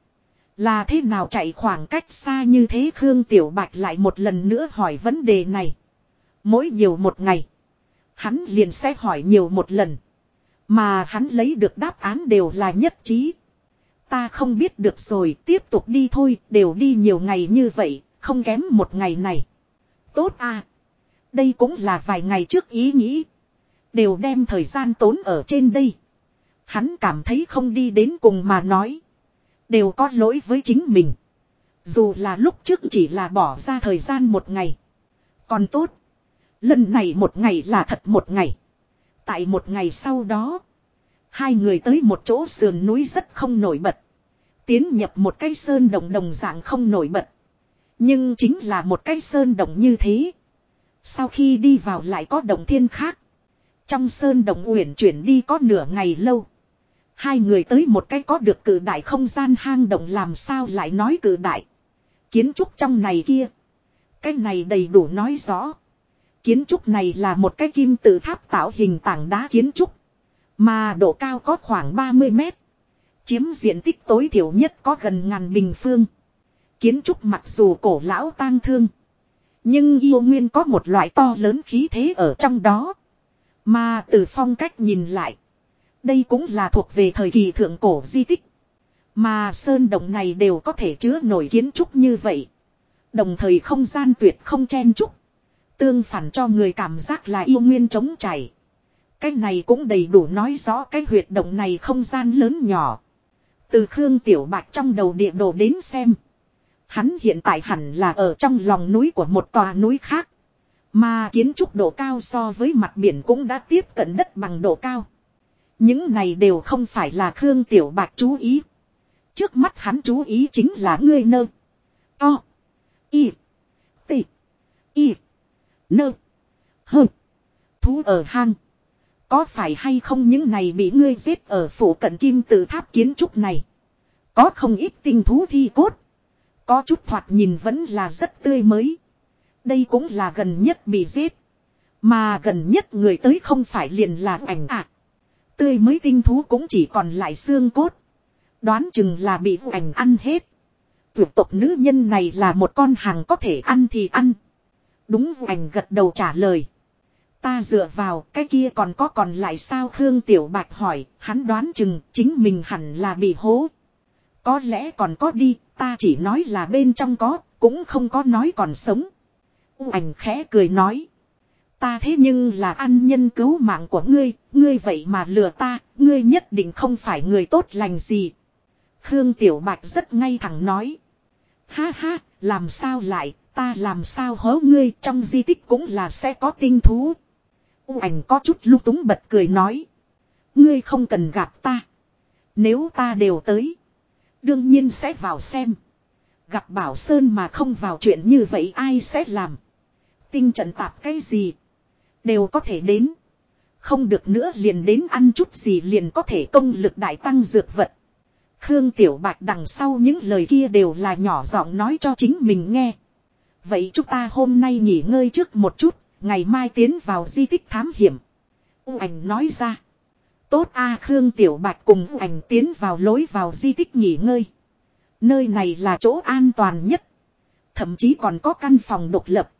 Là thế nào chạy khoảng cách xa như thế Khương Tiểu Bạch lại một lần nữa hỏi vấn đề này. Mỗi nhiều một ngày. Hắn liền sẽ hỏi nhiều một lần. Mà hắn lấy được đáp án đều là nhất trí. Ta không biết được rồi, tiếp tục đi thôi, đều đi nhiều ngày như vậy, không kém một ngày này. Tốt à. Đây cũng là vài ngày trước ý nghĩ. Đều đem thời gian tốn ở trên đây. Hắn cảm thấy không đi đến cùng mà nói. Đều có lỗi với chính mình. Dù là lúc trước chỉ là bỏ ra thời gian một ngày. Còn tốt. Lần này một ngày là thật một ngày. Tại một ngày sau đó. Hai người tới một chỗ sườn núi rất không nổi bật. Tiến nhập một cái sơn đồng đồng dạng không nổi bật. Nhưng chính là một cái sơn đồng như thế. Sau khi đi vào lại có đồng thiên khác. Trong sơn đồng uyển chuyển đi có nửa ngày lâu. Hai người tới một cái có được cử đại không gian hang động làm sao lại nói cử đại. Kiến trúc trong này kia. Cái này đầy đủ nói rõ. Kiến trúc này là một cái kim tự tháp tạo hình tảng đá kiến trúc. Mà độ cao có khoảng 30 mét. Chiếm diện tích tối thiểu nhất có gần ngàn bình phương. Kiến trúc mặc dù cổ lão tang thương. Nhưng yêu nguyên có một loại to lớn khí thế ở trong đó. Mà từ phong cách nhìn lại. Đây cũng là thuộc về thời kỳ thượng cổ di tích. Mà sơn động này đều có thể chứa nổi kiến trúc như vậy. Đồng thời không gian tuyệt không chen trúc. Tương phản cho người cảm giác là yêu nguyên trống chảy. Cái này cũng đầy đủ nói rõ cái huyệt động này không gian lớn nhỏ. Từ Khương Tiểu Bạch trong đầu địa đồ đến xem. Hắn hiện tại hẳn là ở trong lòng núi của một tòa núi khác. Mà kiến trúc độ cao so với mặt biển cũng đã tiếp cận đất bằng độ cao. Những này đều không phải là Khương Tiểu Bạch chú ý. Trước mắt hắn chú ý chính là ngươi nơ. To. Y. T. Y. Nơ. Hơ. Thú ở hang. Có phải hay không những này bị ngươi giết ở phủ cận kim tự tháp kiến trúc này. Có không ít tinh thú thi cốt. Có chút thoạt nhìn vẫn là rất tươi mới. Đây cũng là gần nhất bị giết. Mà gần nhất người tới không phải liền là ảnh ạ. À. Tươi mới tinh thú cũng chỉ còn lại xương cốt. Đoán chừng là bị ảnh ăn hết. Tuyệt tộc nữ nhân này là một con hàng có thể ăn thì ăn. Đúng, ảnh gật đầu trả lời. Ta dựa vào cái kia còn có còn lại sao Khương Tiểu Bạch hỏi, hắn đoán chừng chính mình hẳn là bị hố. Có lẽ còn có đi, ta chỉ nói là bên trong có, cũng không có nói còn sống. U ảnh khẽ cười nói. Ta thế nhưng là ăn nhân cứu mạng của ngươi, ngươi vậy mà lừa ta, ngươi nhất định không phải người tốt lành gì. Khương Tiểu Bạch rất ngay thẳng nói. Ha ha, làm sao lại, ta làm sao hố ngươi trong di tích cũng là sẽ có tinh thú. U ảnh có chút lúc túng bật cười nói. Ngươi không cần gặp ta. Nếu ta đều tới. Đương nhiên sẽ vào xem. Gặp Bảo Sơn mà không vào chuyện như vậy ai sẽ làm. Tinh trận tạp cái gì. Đều có thể đến. Không được nữa liền đến ăn chút gì liền có thể công lực đại tăng dược vật. Khương Tiểu Bạch đằng sau những lời kia đều là nhỏ giọng nói cho chính mình nghe. Vậy chúng ta hôm nay nghỉ ngơi trước một chút, ngày mai tiến vào di tích thám hiểm. U ảnh nói ra. Tốt a Khương Tiểu Bạch cùng U ảnh tiến vào lối vào di tích nghỉ ngơi. Nơi này là chỗ an toàn nhất. Thậm chí còn có căn phòng độc lập.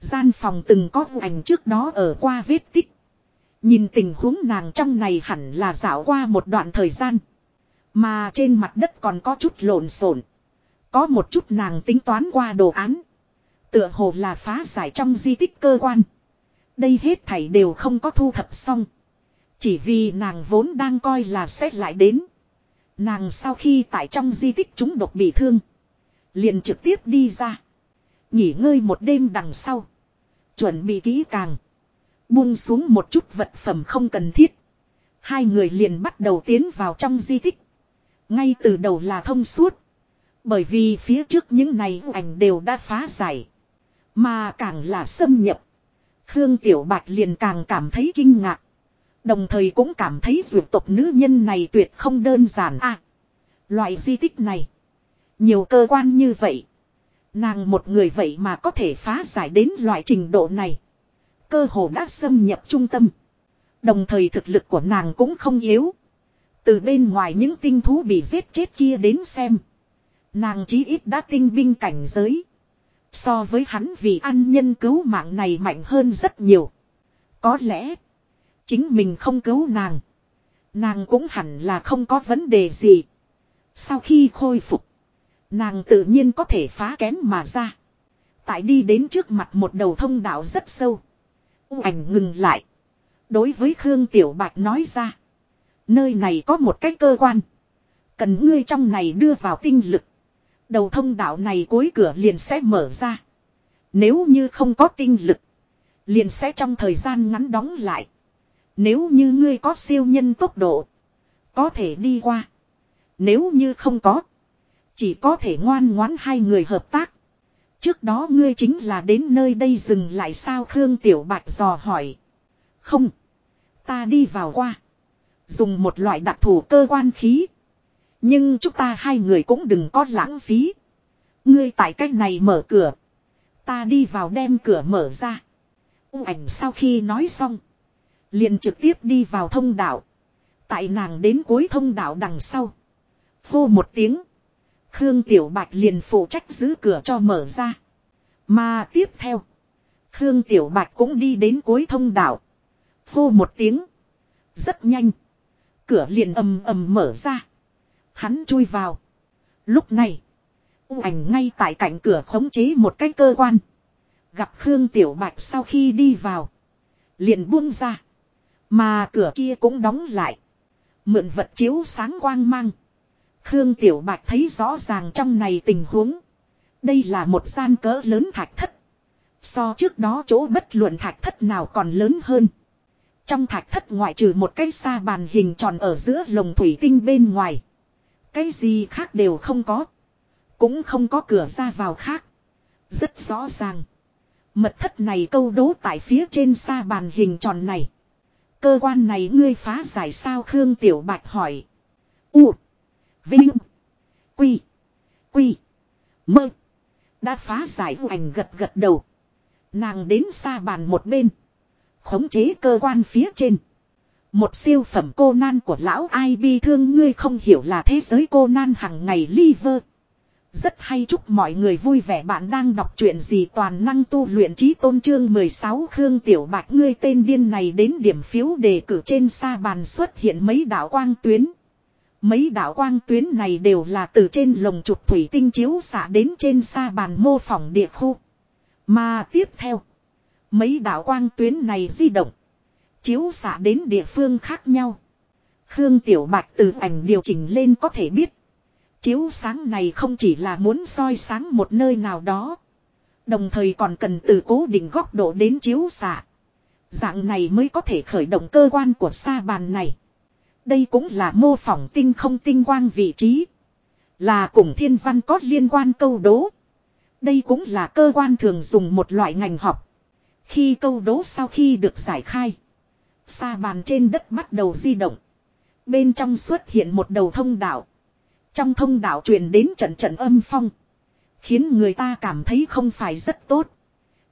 Gian phòng từng có U ảnh trước đó ở qua vết tích. Nhìn tình huống nàng trong này hẳn là dạo qua một đoạn thời gian. Mà trên mặt đất còn có chút lộn xộn. Có một chút nàng tính toán qua đồ án. Tựa hồ là phá giải trong di tích cơ quan. Đây hết thảy đều không có thu thập xong. Chỉ vì nàng vốn đang coi là sẽ lại đến. Nàng sau khi tại trong di tích chúng độc bị thương. Liền trực tiếp đi ra. Nghỉ ngơi một đêm đằng sau. Chuẩn bị kỹ càng. Buông xuống một chút vật phẩm không cần thiết. Hai người liền bắt đầu tiến vào trong di tích. Ngay từ đầu là thông suốt. Bởi vì phía trước những này ảnh đều đã phá giải. Mà càng là xâm nhập. Khương Tiểu Bạch liền càng cảm thấy kinh ngạc. Đồng thời cũng cảm thấy dược tộc nữ nhân này tuyệt không đơn giản à. Loại di tích này. Nhiều cơ quan như vậy. Nàng một người vậy mà có thể phá giải đến loại trình độ này. Cơ hồ đã xâm nhập trung tâm. Đồng thời thực lực của nàng cũng không yếu. Từ bên ngoài những tinh thú bị giết chết kia đến xem. Nàng chí ít đã tinh binh cảnh giới. So với hắn vì ăn nhân cứu mạng này mạnh hơn rất nhiều. Có lẽ. Chính mình không cứu nàng. Nàng cũng hẳn là không có vấn đề gì. Sau khi khôi phục. Nàng tự nhiên có thể phá kén mà ra. Tại đi đến trước mặt một đầu thông đạo rất sâu. U ảnh ngừng lại. Đối với Khương Tiểu Bạch nói ra. Nơi này có một cái cơ quan. Cần ngươi trong này đưa vào tinh lực. Đầu thông đạo này cuối cửa liền sẽ mở ra. Nếu như không có tinh lực. Liền sẽ trong thời gian ngắn đóng lại. Nếu như ngươi có siêu nhân tốc độ. Có thể đi qua. Nếu như không có. Chỉ có thể ngoan ngoãn hai người hợp tác. Trước đó ngươi chính là đến nơi đây dừng lại sao Khương Tiểu Bạch dò hỏi. Không. Ta đi vào qua. Dùng một loại đặc thù cơ quan khí. Nhưng chúng ta hai người cũng đừng có lãng phí. Ngươi tại cách này mở cửa. Ta đi vào đem cửa mở ra. U ảnh sau khi nói xong. Liền trực tiếp đi vào thông đạo. Tại nàng đến cuối thông đạo đằng sau. Hô một tiếng. Khương Tiểu Bạch liền phụ trách giữ cửa cho mở ra. Mà tiếp theo. Khương Tiểu Bạch cũng đi đến cuối thông đạo. Hô một tiếng. Rất nhanh. Cửa liền ầm ầm mở ra. Hắn chui vào. Lúc này. U ảnh ngay tại cạnh cửa khống chế một cái cơ quan. Gặp Khương Tiểu Bạch sau khi đi vào. Liền buông ra. Mà cửa kia cũng đóng lại. Mượn vật chiếu sáng quang mang. Khương Tiểu Bạch thấy rõ ràng trong này tình huống. Đây là một gian cỡ lớn thạch thất. So trước đó chỗ bất luận thạch thất nào còn lớn hơn. Trong thạch thất ngoại trừ một cái xa bàn hình tròn ở giữa lồng thủy tinh bên ngoài. Cái gì khác đều không có. Cũng không có cửa ra vào khác. Rất rõ ràng. Mật thất này câu đố tại phía trên xa bàn hình tròn này. Cơ quan này ngươi phá giải sao Khương Tiểu Bạch hỏi. U. Vinh. Quy. Quy. Mơ. Đã phá giải ảnh gật gật đầu. Nàng đến xa bàn một bên. Khống chế cơ quan phía trên. Một siêu phẩm cô nan của lão ai bi thương ngươi không hiểu là thế giới cô nan hằng ngày liver. Rất hay chúc mọi người vui vẻ bạn đang đọc chuyện gì toàn năng tu luyện trí tôn trương 16 Khương Tiểu Bạch ngươi tên điên này đến điểm phiếu đề cử trên sa bàn xuất hiện mấy đạo quang tuyến. Mấy đạo quang tuyến này đều là từ trên lồng trục thủy tinh chiếu xạ đến trên sa bàn mô phỏng địa khu. Mà tiếp theo, mấy đạo quang tuyến này di động, chiếu xạ đến địa phương khác nhau. Khương Tiểu Bạch từ ảnh điều chỉnh lên có thể biết. Chiếu sáng này không chỉ là muốn soi sáng một nơi nào đó. Đồng thời còn cần từ cố định góc độ đến chiếu xạ. Dạng này mới có thể khởi động cơ quan của sa bàn này. Đây cũng là mô phỏng tinh không tinh quang vị trí. Là cùng thiên văn có liên quan câu đố. Đây cũng là cơ quan thường dùng một loại ngành học. Khi câu đố sau khi được giải khai xa bàn trên đất bắt đầu di động. Bên trong xuất hiện một đầu thông đạo. Trong thông đạo truyền đến trận trận âm phong. Khiến người ta cảm thấy không phải rất tốt.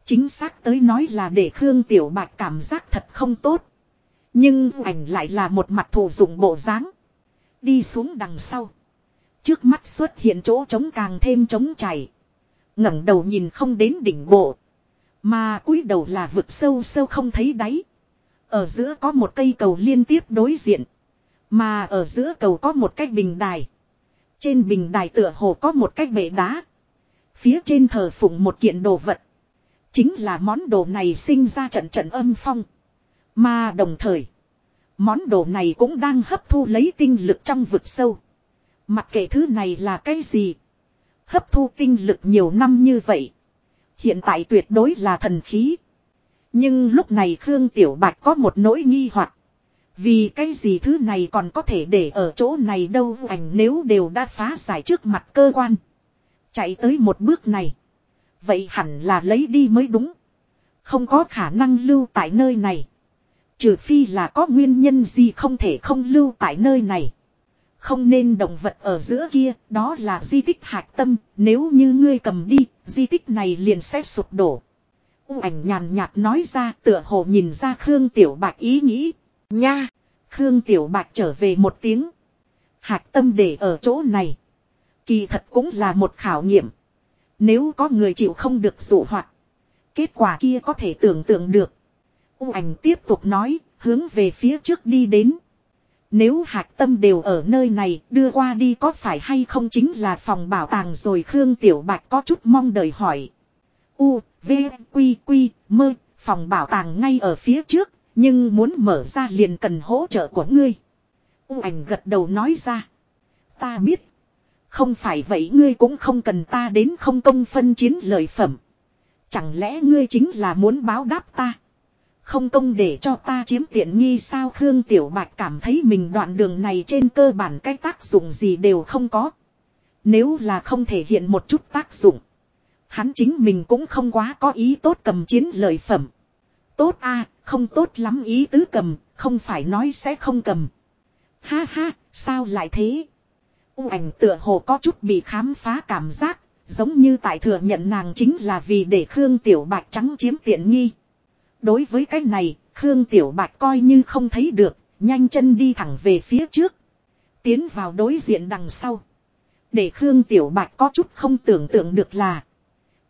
Chính xác tới nói là để Khương Tiểu Bạch cảm giác thật không tốt. Nhưng ảnh lại là một mặt thủ dụng bộ dáng. Đi xuống đằng sau. Trước mắt xuất hiện chỗ trống càng thêm trống chảy. ngẩng đầu nhìn không đến đỉnh bộ. Mà cúi đầu là vực sâu sâu không thấy đáy. Ở giữa có một cây cầu liên tiếp đối diện. Mà ở giữa cầu có một cái bình đài. Trên bình đài tựa hồ có một cái bể đá. Phía trên thờ phụng một kiện đồ vật. Chính là món đồ này sinh ra trận trận âm phong. Mà đồng thời. Món đồ này cũng đang hấp thu lấy tinh lực trong vực sâu. Mặc kệ thứ này là cái gì. Hấp thu tinh lực nhiều năm như vậy. Hiện tại tuyệt đối là thần khí. Nhưng lúc này Khương Tiểu Bạch có một nỗi nghi hoặc Vì cái gì thứ này còn có thể để ở chỗ này đâu ảnh nếu đều đã phá giải trước mặt cơ quan. Chạy tới một bước này. Vậy hẳn là lấy đi mới đúng. Không có khả năng lưu tại nơi này. Trừ phi là có nguyên nhân gì không thể không lưu tại nơi này. Không nên động vật ở giữa kia, đó là di tích hạc tâm, nếu như ngươi cầm đi, di tích này liền sẽ sụp đổ. U ảnh nhàn nhạt nói ra tựa hồ nhìn ra Khương Tiểu Bạch ý nghĩ. Nha! Khương Tiểu Bạch trở về một tiếng. Hạc tâm để ở chỗ này. Kỳ thật cũng là một khảo nghiệm. Nếu có người chịu không được dụ hoạt. Kết quả kia có thể tưởng tượng được. U ảnh tiếp tục nói, hướng về phía trước đi đến. Nếu hạc tâm đều ở nơi này, đưa qua đi có phải hay không chính là phòng bảo tàng rồi Khương Tiểu Bạch có chút mong đợi hỏi. U, V, Quy, Quy, Mơ, phòng bảo tàng ngay ở phía trước, nhưng muốn mở ra liền cần hỗ trợ của ngươi. U ảnh gật đầu nói ra. Ta biết. Không phải vậy ngươi cũng không cần ta đến không công phân chiến lợi phẩm. Chẳng lẽ ngươi chính là muốn báo đáp ta? Không công để cho ta chiếm tiện nghi sao Khương Tiểu Bạch cảm thấy mình đoạn đường này trên cơ bản cái tác dụng gì đều không có. Nếu là không thể hiện một chút tác dụng. Hắn chính mình cũng không quá có ý tốt cầm chiến lợi phẩm. Tốt a không tốt lắm ý tứ cầm, không phải nói sẽ không cầm. Ha ha, sao lại thế? U ảnh tựa hồ có chút bị khám phá cảm giác, giống như tại thừa nhận nàng chính là vì để Khương Tiểu Bạch trắng chiếm tiện nghi. Đối với cái này, Khương Tiểu Bạch coi như không thấy được, nhanh chân đi thẳng về phía trước. Tiến vào đối diện đằng sau. Để Khương Tiểu Bạch có chút không tưởng tượng được là.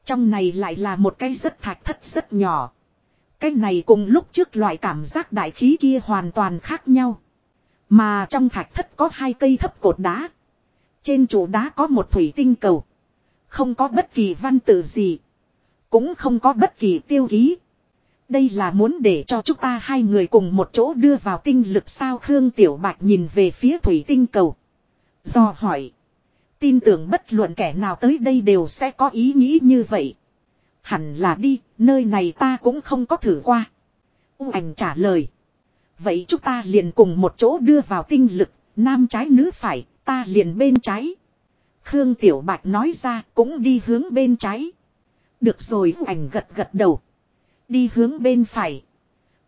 Trong này lại là một cái rất thạch thất rất nhỏ. Cái này cùng lúc trước loại cảm giác đại khí kia hoàn toàn khác nhau. Mà trong thạch thất có hai cây thấp cột đá. Trên trụ đá có một thủy tinh cầu. Không có bất kỳ văn tự gì. Cũng không có bất kỳ tiêu ký. Đây là muốn để cho chúng ta hai người cùng một chỗ đưa vào tinh lực sao Khương Tiểu Bạch nhìn về phía thủy tinh cầu. Do hỏi. Tin tưởng bất luận kẻ nào tới đây đều sẽ có ý nghĩ như vậy. Hẳn là đi, nơi này ta cũng không có thử qua. U ảnh trả lời. Vậy chúng ta liền cùng một chỗ đưa vào tinh lực, nam trái nữ phải, ta liền bên trái. Khương Tiểu Bạch nói ra cũng đi hướng bên trái. Được rồi U ảnh gật gật đầu. Đi hướng bên phải.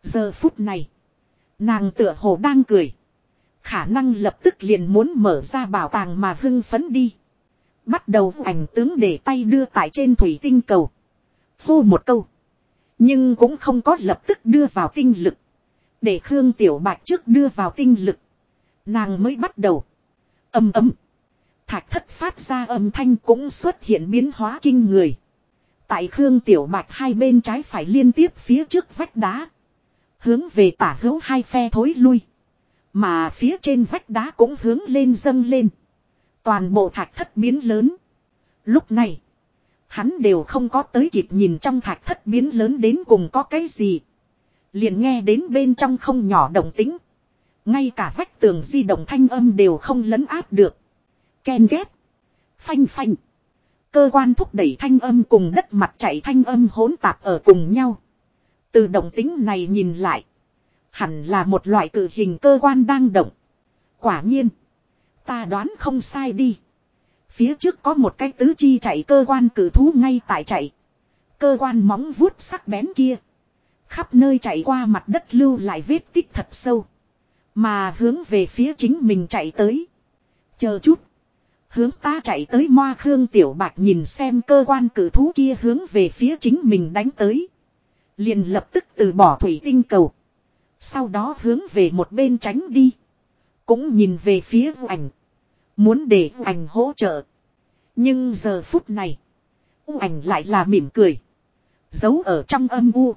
Giờ phút này. Nàng tựa hồ đang cười. Khả năng lập tức liền muốn mở ra bảo tàng mà hưng phấn đi. Bắt đầu ảnh tướng để tay đưa tại trên thủy tinh cầu. Phô một câu. Nhưng cũng không có lập tức đưa vào tinh lực. Để Khương Tiểu Bạch trước đưa vào tinh lực. Nàng mới bắt đầu. Âm ấm. Thạch thất phát ra âm thanh cũng xuất hiện biến hóa kinh người. Tại Khương Tiểu Bạch hai bên trái phải liên tiếp phía trước vách đá. Hướng về tả hữu hai phe thối lui. Mà phía trên vách đá cũng hướng lên dâng lên. Toàn bộ thạch thất biến lớn. Lúc này. Hắn đều không có tới kịp nhìn trong thạch thất biến lớn đến cùng có cái gì. Liền nghe đến bên trong không nhỏ động tính. Ngay cả vách tường di động thanh âm đều không lấn áp được. Ken ghét. Phanh phanh. Cơ quan thúc đẩy thanh âm cùng đất mặt chạy thanh âm hỗn tạp ở cùng nhau. Từ động tính này nhìn lại. Hẳn là một loại cử hình cơ quan đang động. Quả nhiên. Ta đoán không sai đi. Phía trước có một cái tứ chi chạy cơ quan cử thú ngay tại chạy. Cơ quan móng vuốt sắc bén kia. Khắp nơi chạy qua mặt đất lưu lại vết tích thật sâu. Mà hướng về phía chính mình chạy tới. Chờ chút. Hướng ta chạy tới moa khương tiểu bạc nhìn xem cơ quan cử thú kia hướng về phía chính mình đánh tới. Liền lập tức từ bỏ thủy tinh cầu. Sau đó hướng về một bên tránh đi. Cũng nhìn về phía vụ ảnh. Muốn để vụ ảnh hỗ trợ. Nhưng giờ phút này. U ảnh lại là mỉm cười. Giấu ở trong âm u.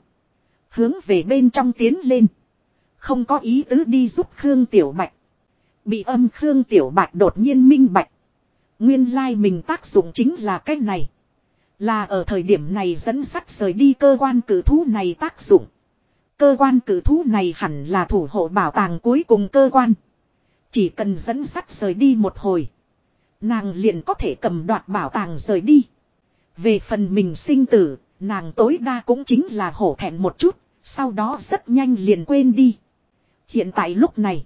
Hướng về bên trong tiến lên. Không có ý tứ đi giúp Khương Tiểu Bạch. Bị âm Khương Tiểu Bạch đột nhiên minh bạch. Nguyên lai mình tác dụng chính là cái này. Là ở thời điểm này dẫn sắt rời đi cơ quan cử thú này tác dụng. Cơ quan cử thú này hẳn là thủ hộ bảo tàng cuối cùng cơ quan. Chỉ cần dẫn sắt rời đi một hồi. Nàng liền có thể cầm đoạt bảo tàng rời đi. Về phần mình sinh tử, nàng tối đa cũng chính là hổ thẹn một chút, sau đó rất nhanh liền quên đi. Hiện tại lúc này,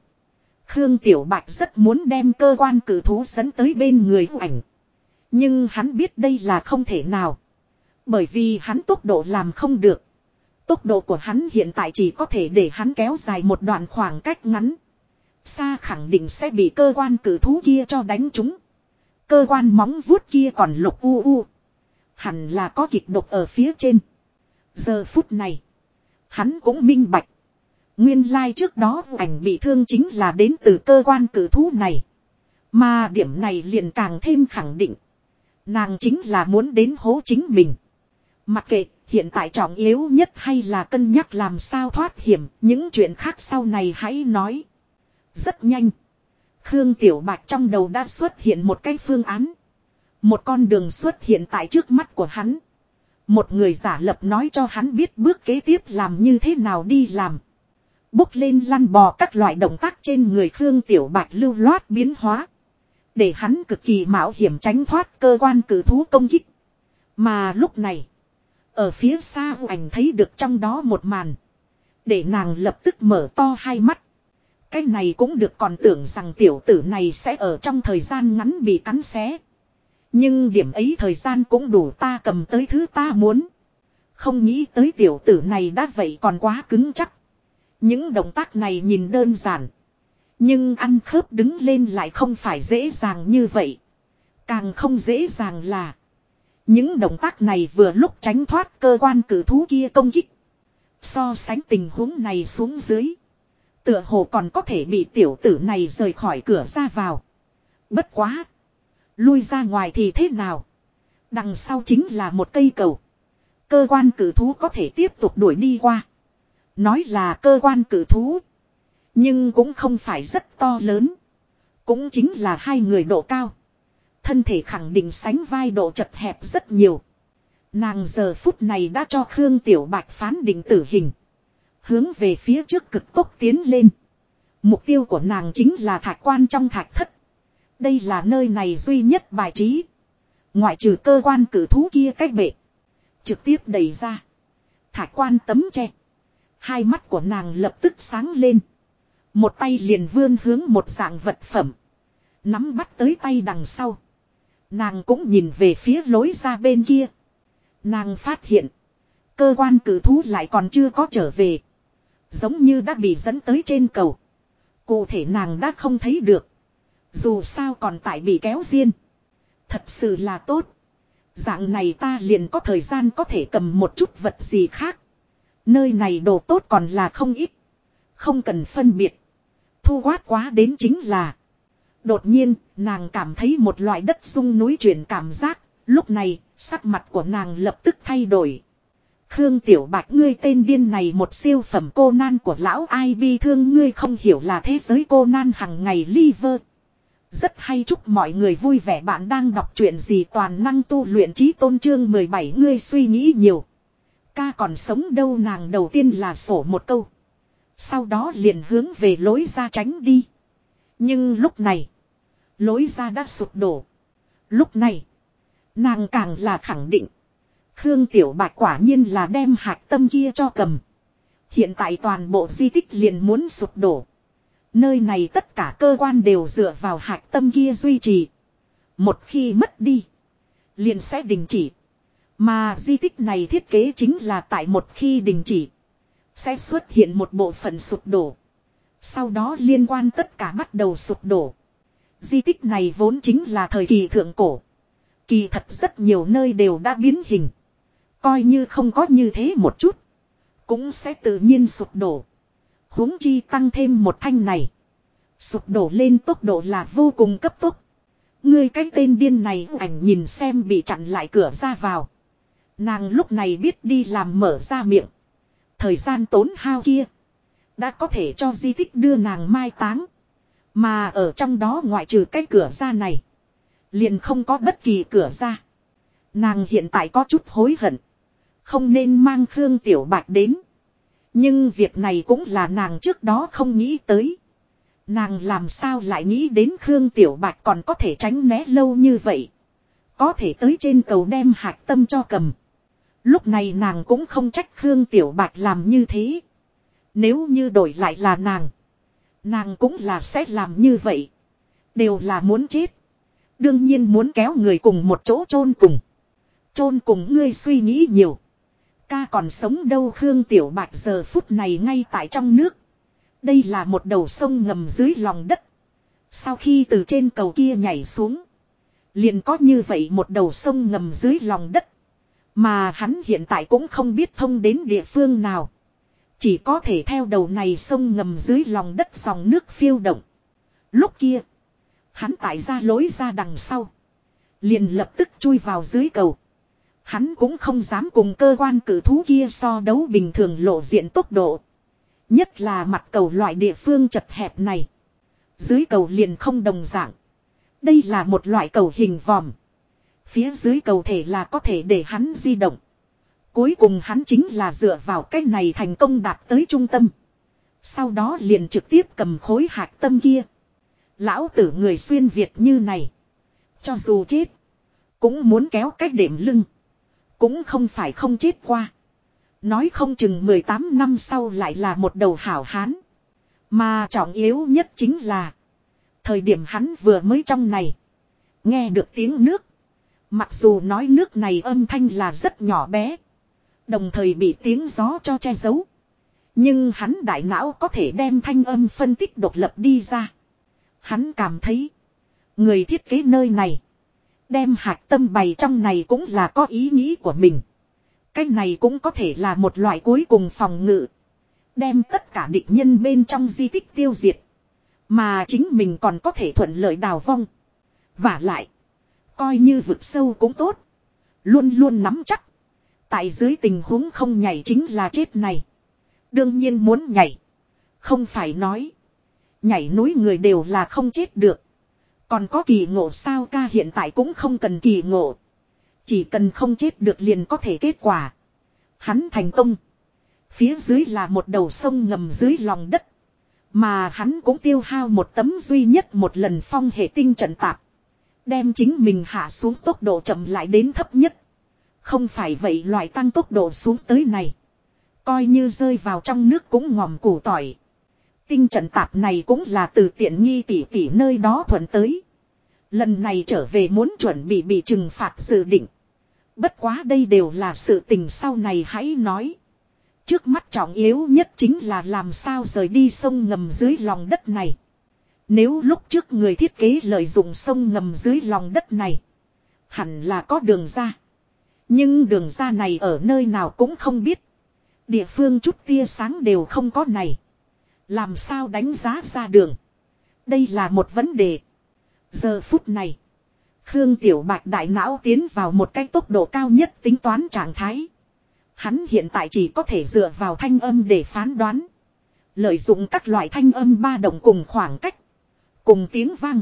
Khương Tiểu Bạch rất muốn đem cơ quan cử thú dẫn tới bên người ảnh. Nhưng hắn biết đây là không thể nào. Bởi vì hắn tốc độ làm không được. Tốc độ của hắn hiện tại chỉ có thể để hắn kéo dài một đoạn khoảng cách ngắn. Xa khẳng định sẽ bị cơ quan cử thú kia cho đánh trúng. Cơ quan móng vuốt kia còn lục u u. Hẳn là có kịch độc ở phía trên. Giờ phút này. Hắn cũng minh bạch. Nguyên lai like trước đó ảnh bị thương chính là đến từ cơ quan cử thú này. Mà điểm này liền càng thêm khẳng định. Nàng chính là muốn đến hố chính mình. Mặc kệ, hiện tại trọng yếu nhất hay là cân nhắc làm sao thoát hiểm, những chuyện khác sau này hãy nói. Rất nhanh. Khương Tiểu Bạch trong đầu đã xuất hiện một cái phương án. Một con đường xuất hiện tại trước mắt của hắn. Một người giả lập nói cho hắn biết bước kế tiếp làm như thế nào đi làm. Bốc lên lăn bò các loại động tác trên người Khương Tiểu Bạch lưu loát biến hóa. Để hắn cực kỳ mạo hiểm tránh thoát cơ quan cử thú công kích. Mà lúc này. Ở phía xa ảnh thấy được trong đó một màn. Để nàng lập tức mở to hai mắt. Cái này cũng được còn tưởng rằng tiểu tử này sẽ ở trong thời gian ngắn bị cắn xé. Nhưng điểm ấy thời gian cũng đủ ta cầm tới thứ ta muốn. Không nghĩ tới tiểu tử này đã vậy còn quá cứng chắc. Những động tác này nhìn đơn giản. Nhưng ăn khớp đứng lên lại không phải dễ dàng như vậy. Càng không dễ dàng là. Những động tác này vừa lúc tránh thoát cơ quan cử thú kia công kích. So sánh tình huống này xuống dưới. Tựa hồ còn có thể bị tiểu tử này rời khỏi cửa ra vào. Bất quá. Lui ra ngoài thì thế nào? Đằng sau chính là một cây cầu. Cơ quan cử thú có thể tiếp tục đuổi đi qua. Nói là cơ quan cử thú. Nhưng cũng không phải rất to lớn. Cũng chính là hai người độ cao. Thân thể khẳng định sánh vai độ chật hẹp rất nhiều. Nàng giờ phút này đã cho Khương Tiểu Bạch phán định tử hình. Hướng về phía trước cực tốc tiến lên. Mục tiêu của nàng chính là thạch quan trong thạch thất. Đây là nơi này duy nhất bài trí. Ngoại trừ cơ quan cử thú kia cách bệ. Trực tiếp đẩy ra. Thạch quan tấm che. Hai mắt của nàng lập tức sáng lên. Một tay liền vươn hướng một dạng vật phẩm. Nắm bắt tới tay đằng sau. Nàng cũng nhìn về phía lối ra bên kia. Nàng phát hiện. Cơ quan cử thú lại còn chưa có trở về. Giống như đã bị dẫn tới trên cầu. Cụ thể nàng đã không thấy được. Dù sao còn tại bị kéo riêng. Thật sự là tốt. Dạng này ta liền có thời gian có thể cầm một chút vật gì khác. Nơi này đồ tốt còn là không ít. Không cần phân biệt. Thu quát quá đến chính là. Đột nhiên, nàng cảm thấy một loại đất sung núi chuyển cảm giác. Lúc này, sắc mặt của nàng lập tức thay đổi. Khương Tiểu Bạch ngươi tên điên này một siêu phẩm cô nan của lão ai bi thương ngươi không hiểu là thế giới cô nan hằng ngày liver. Rất hay chúc mọi người vui vẻ bạn đang đọc chuyện gì toàn năng tu luyện trí tôn trương 17 ngươi suy nghĩ nhiều. Ca còn sống đâu nàng đầu tiên là sổ một câu. Sau đó liền hướng về lối ra tránh đi. Nhưng lúc này, lối ra đã sụp đổ. Lúc này, nàng càng là khẳng định. Khương Tiểu Bạch quả nhiên là đem hạt tâm kia cho cầm. Hiện tại toàn bộ di tích liền muốn sụp đổ. Nơi này tất cả cơ quan đều dựa vào hạt tâm kia duy trì. Một khi mất đi, liền sẽ đình chỉ. Mà di tích này thiết kế chính là tại một khi đình chỉ. Sẽ xuất hiện một bộ phận sụp đổ. Sau đó liên quan tất cả bắt đầu sụp đổ. Di tích này vốn chính là thời kỳ thượng cổ. Kỳ thật rất nhiều nơi đều đã biến hình. Coi như không có như thế một chút. Cũng sẽ tự nhiên sụp đổ. huống chi tăng thêm một thanh này. Sụp đổ lên tốc độ là vô cùng cấp tốc. Ngươi cái tên điên này ảnh nhìn xem bị chặn lại cửa ra vào. Nàng lúc này biết đi làm mở ra miệng. Thời gian tốn hao kia. Đã có thể cho di tích đưa nàng mai táng. Mà ở trong đó ngoại trừ cái cửa ra này. Liền không có bất kỳ cửa ra. Nàng hiện tại có chút hối hận. Không nên mang Khương Tiểu Bạch đến. Nhưng việc này cũng là nàng trước đó không nghĩ tới. Nàng làm sao lại nghĩ đến Khương Tiểu Bạch còn có thể tránh né lâu như vậy. Có thể tới trên cầu đem hạt tâm cho cầm. Lúc này nàng cũng không trách Khương Tiểu Bạch làm như thế. Nếu như đổi lại là nàng. Nàng cũng là sẽ làm như vậy. Đều là muốn chết. Đương nhiên muốn kéo người cùng một chỗ chôn cùng. chôn cùng ngươi suy nghĩ nhiều. Ca còn sống đâu Khương Tiểu Bạch giờ phút này ngay tại trong nước. Đây là một đầu sông ngầm dưới lòng đất. Sau khi từ trên cầu kia nhảy xuống. Liền có như vậy một đầu sông ngầm dưới lòng đất. Mà hắn hiện tại cũng không biết thông đến địa phương nào. Chỉ có thể theo đầu này sông ngầm dưới lòng đất dòng nước phiêu động. Lúc kia. Hắn tại ra lối ra đằng sau. Liền lập tức chui vào dưới cầu. Hắn cũng không dám cùng cơ quan cử thú kia so đấu bình thường lộ diện tốc độ. Nhất là mặt cầu loại địa phương chật hẹp này. Dưới cầu liền không đồng dạng. Đây là một loại cầu hình vòm. Phía dưới cầu thể là có thể để hắn di động. Cuối cùng hắn chính là dựa vào cái này thành công đạt tới trung tâm. Sau đó liền trực tiếp cầm khối hạt tâm kia. Lão tử người xuyên Việt như này. Cho dù chết. Cũng muốn kéo cách đệm lưng. Cũng không phải không chết qua. Nói không chừng 18 năm sau lại là một đầu hảo hán. Mà trọng yếu nhất chính là. Thời điểm hắn vừa mới trong này. Nghe được tiếng nước. Mặc dù nói nước này âm thanh là rất nhỏ bé. Đồng thời bị tiếng gió cho che giấu. Nhưng hắn đại não có thể đem thanh âm phân tích độc lập đi ra. Hắn cảm thấy. Người thiết kế nơi này. Đem hạt tâm bày trong này cũng là có ý nghĩ của mình. Cái này cũng có thể là một loại cuối cùng phòng ngự. Đem tất cả địch nhân bên trong di tích tiêu diệt. Mà chính mình còn có thể thuận lợi đào vong. Và lại. Coi như vực sâu cũng tốt. Luôn luôn nắm chắc. Tại dưới tình huống không nhảy chính là chết này. Đương nhiên muốn nhảy. Không phải nói. Nhảy núi người đều là không chết được. Còn có kỳ ngộ sao ca hiện tại cũng không cần kỳ ngộ. Chỉ cần không chết được liền có thể kết quả. Hắn thành công. Phía dưới là một đầu sông ngầm dưới lòng đất. Mà hắn cũng tiêu hao một tấm duy nhất một lần phong hệ tinh trận tạp. Đem chính mình hạ xuống tốc độ chậm lại đến thấp nhất. Không phải vậy loại tăng tốc độ xuống tới này. Coi như rơi vào trong nước cũng ngòm củ tỏi. Tinh trận tạp này cũng là từ tiện nghi tỷ tỷ nơi đó thuận tới. Lần này trở về muốn chuẩn bị bị trừng phạt dự định. Bất quá đây đều là sự tình sau này hãy nói. Trước mắt trọng yếu nhất chính là làm sao rời đi sông ngầm dưới lòng đất này. Nếu lúc trước người thiết kế lợi dụng sông ngầm dưới lòng đất này. Hẳn là có đường ra. Nhưng đường ra này ở nơi nào cũng không biết. Địa phương chút tia sáng đều không có này. Làm sao đánh giá ra đường. Đây là một vấn đề. Giờ phút này. Khương Tiểu Bạch đại não tiến vào một cái tốc độ cao nhất tính toán trạng thái. Hắn hiện tại chỉ có thể dựa vào thanh âm để phán đoán. Lợi dụng các loại thanh âm ba động cùng khoảng cách. Cùng tiếng vang.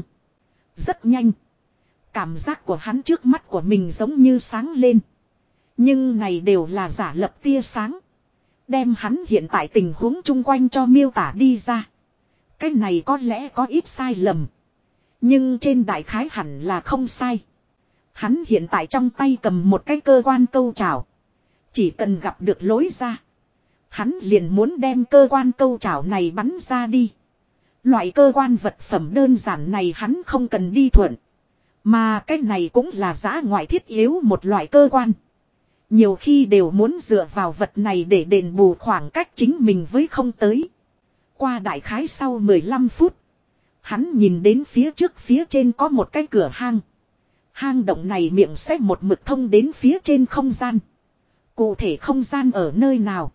Rất nhanh. Cảm giác của hắn trước mắt của mình giống như sáng lên. Nhưng này đều là giả lập tia sáng. Đem hắn hiện tại tình huống chung quanh cho miêu tả đi ra. Cái này có lẽ có ít sai lầm. Nhưng trên đại khái hẳn là không sai. Hắn hiện tại trong tay cầm một cái cơ quan câu trào. Chỉ cần gặp được lối ra. Hắn liền muốn đem cơ quan câu trào này bắn ra đi. Loại cơ quan vật phẩm đơn giản này hắn không cần đi thuận. Mà cái này cũng là giá ngoại thiết yếu một loại cơ quan. Nhiều khi đều muốn dựa vào vật này để đền bù khoảng cách chính mình với không tới. Qua đại khái sau 15 phút. Hắn nhìn đến phía trước phía trên có một cái cửa hang. Hang động này miệng sẽ một mực thông đến phía trên không gian. Cụ thể không gian ở nơi nào.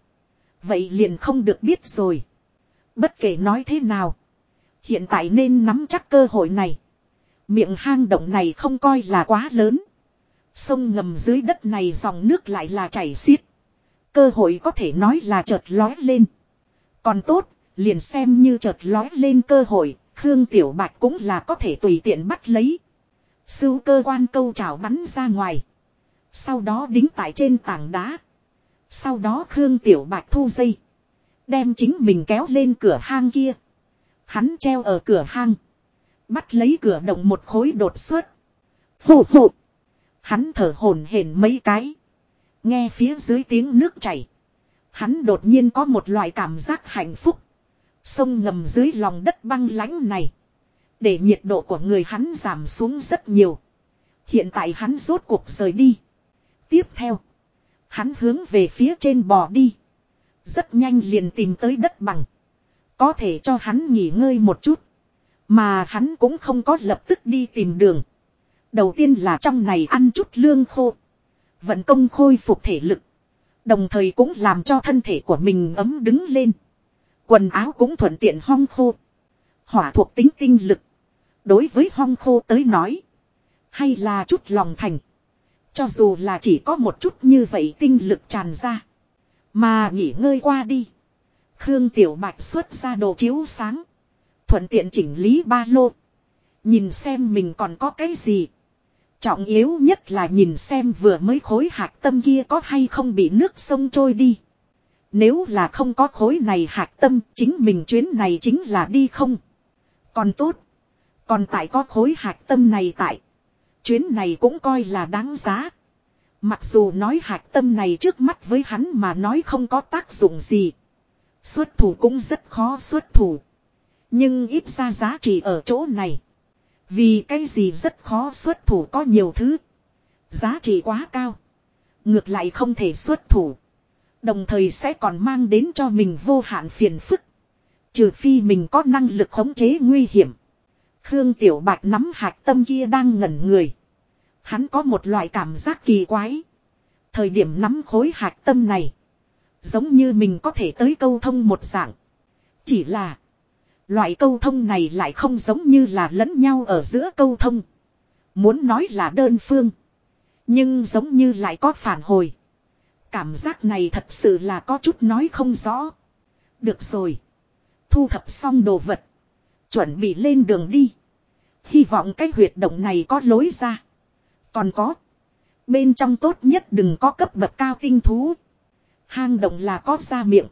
Vậy liền không được biết rồi. Bất kể nói thế nào. Hiện tại nên nắm chắc cơ hội này. Miệng hang động này không coi là quá lớn. Sông ngầm dưới đất này dòng nước lại là chảy xiết. Cơ hội có thể nói là chợt lói lên. Còn tốt, liền xem như chợt lói lên cơ hội, Khương Tiểu Bạch cũng là có thể tùy tiện bắt lấy. Sưu cơ quan câu trào bắn ra ngoài. Sau đó đính tại trên tảng đá. Sau đó Khương Tiểu Bạch thu dây. Đem chính mình kéo lên cửa hang kia. Hắn treo ở cửa hang. Bắt lấy cửa động một khối đột xuất. Phụ phụ. Hắn thở hổn hển mấy cái. Nghe phía dưới tiếng nước chảy. Hắn đột nhiên có một loại cảm giác hạnh phúc. Sông ngầm dưới lòng đất băng lãnh này. Để nhiệt độ của người hắn giảm xuống rất nhiều. Hiện tại hắn rốt cuộc rời đi. Tiếp theo. Hắn hướng về phía trên bò đi. Rất nhanh liền tìm tới đất bằng. Có thể cho hắn nghỉ ngơi một chút. Mà hắn cũng không có lập tức đi tìm đường. Đầu tiên là trong này ăn chút lương khô. Vận công khôi phục thể lực. Đồng thời cũng làm cho thân thể của mình ấm đứng lên. Quần áo cũng thuận tiện hong khô. Hỏa thuộc tính tinh lực. Đối với hong khô tới nói. Hay là chút lòng thành. Cho dù là chỉ có một chút như vậy tinh lực tràn ra. Mà nghỉ ngơi qua đi. Khương Tiểu Bạch xuất ra đồ chiếu sáng. Thuận tiện chỉnh lý ba lô. Nhìn xem mình còn có cái gì. Trọng yếu nhất là nhìn xem vừa mới khối hạt tâm kia có hay không bị nước sông trôi đi. Nếu là không có khối này hạt tâm, chính mình chuyến này chính là đi không. Còn tốt. Còn tại có khối hạt tâm này tại. Chuyến này cũng coi là đáng giá. Mặc dù nói hạt tâm này trước mắt với hắn mà nói không có tác dụng gì. Xuất thủ cũng rất khó xuất thủ. Nhưng ít ra giá trị ở chỗ này. Vì cái gì rất khó xuất thủ có nhiều thứ. Giá trị quá cao. Ngược lại không thể xuất thủ. Đồng thời sẽ còn mang đến cho mình vô hạn phiền phức. Trừ phi mình có năng lực khống chế nguy hiểm. Khương Tiểu Bạch nắm hạt tâm kia đang ngẩn người. Hắn có một loại cảm giác kỳ quái. Thời điểm nắm khối hạt tâm này. Giống như mình có thể tới câu thông một dạng. Chỉ là. Loại câu thông này lại không giống như là lẫn nhau ở giữa câu thông. Muốn nói là đơn phương. Nhưng giống như lại có phản hồi. Cảm giác này thật sự là có chút nói không rõ. Được rồi. Thu thập xong đồ vật. Chuẩn bị lên đường đi. Hy vọng cái huyệt động này có lối ra. Còn có. Bên trong tốt nhất đừng có cấp bậc cao tinh thú. Hang động là có ra miệng.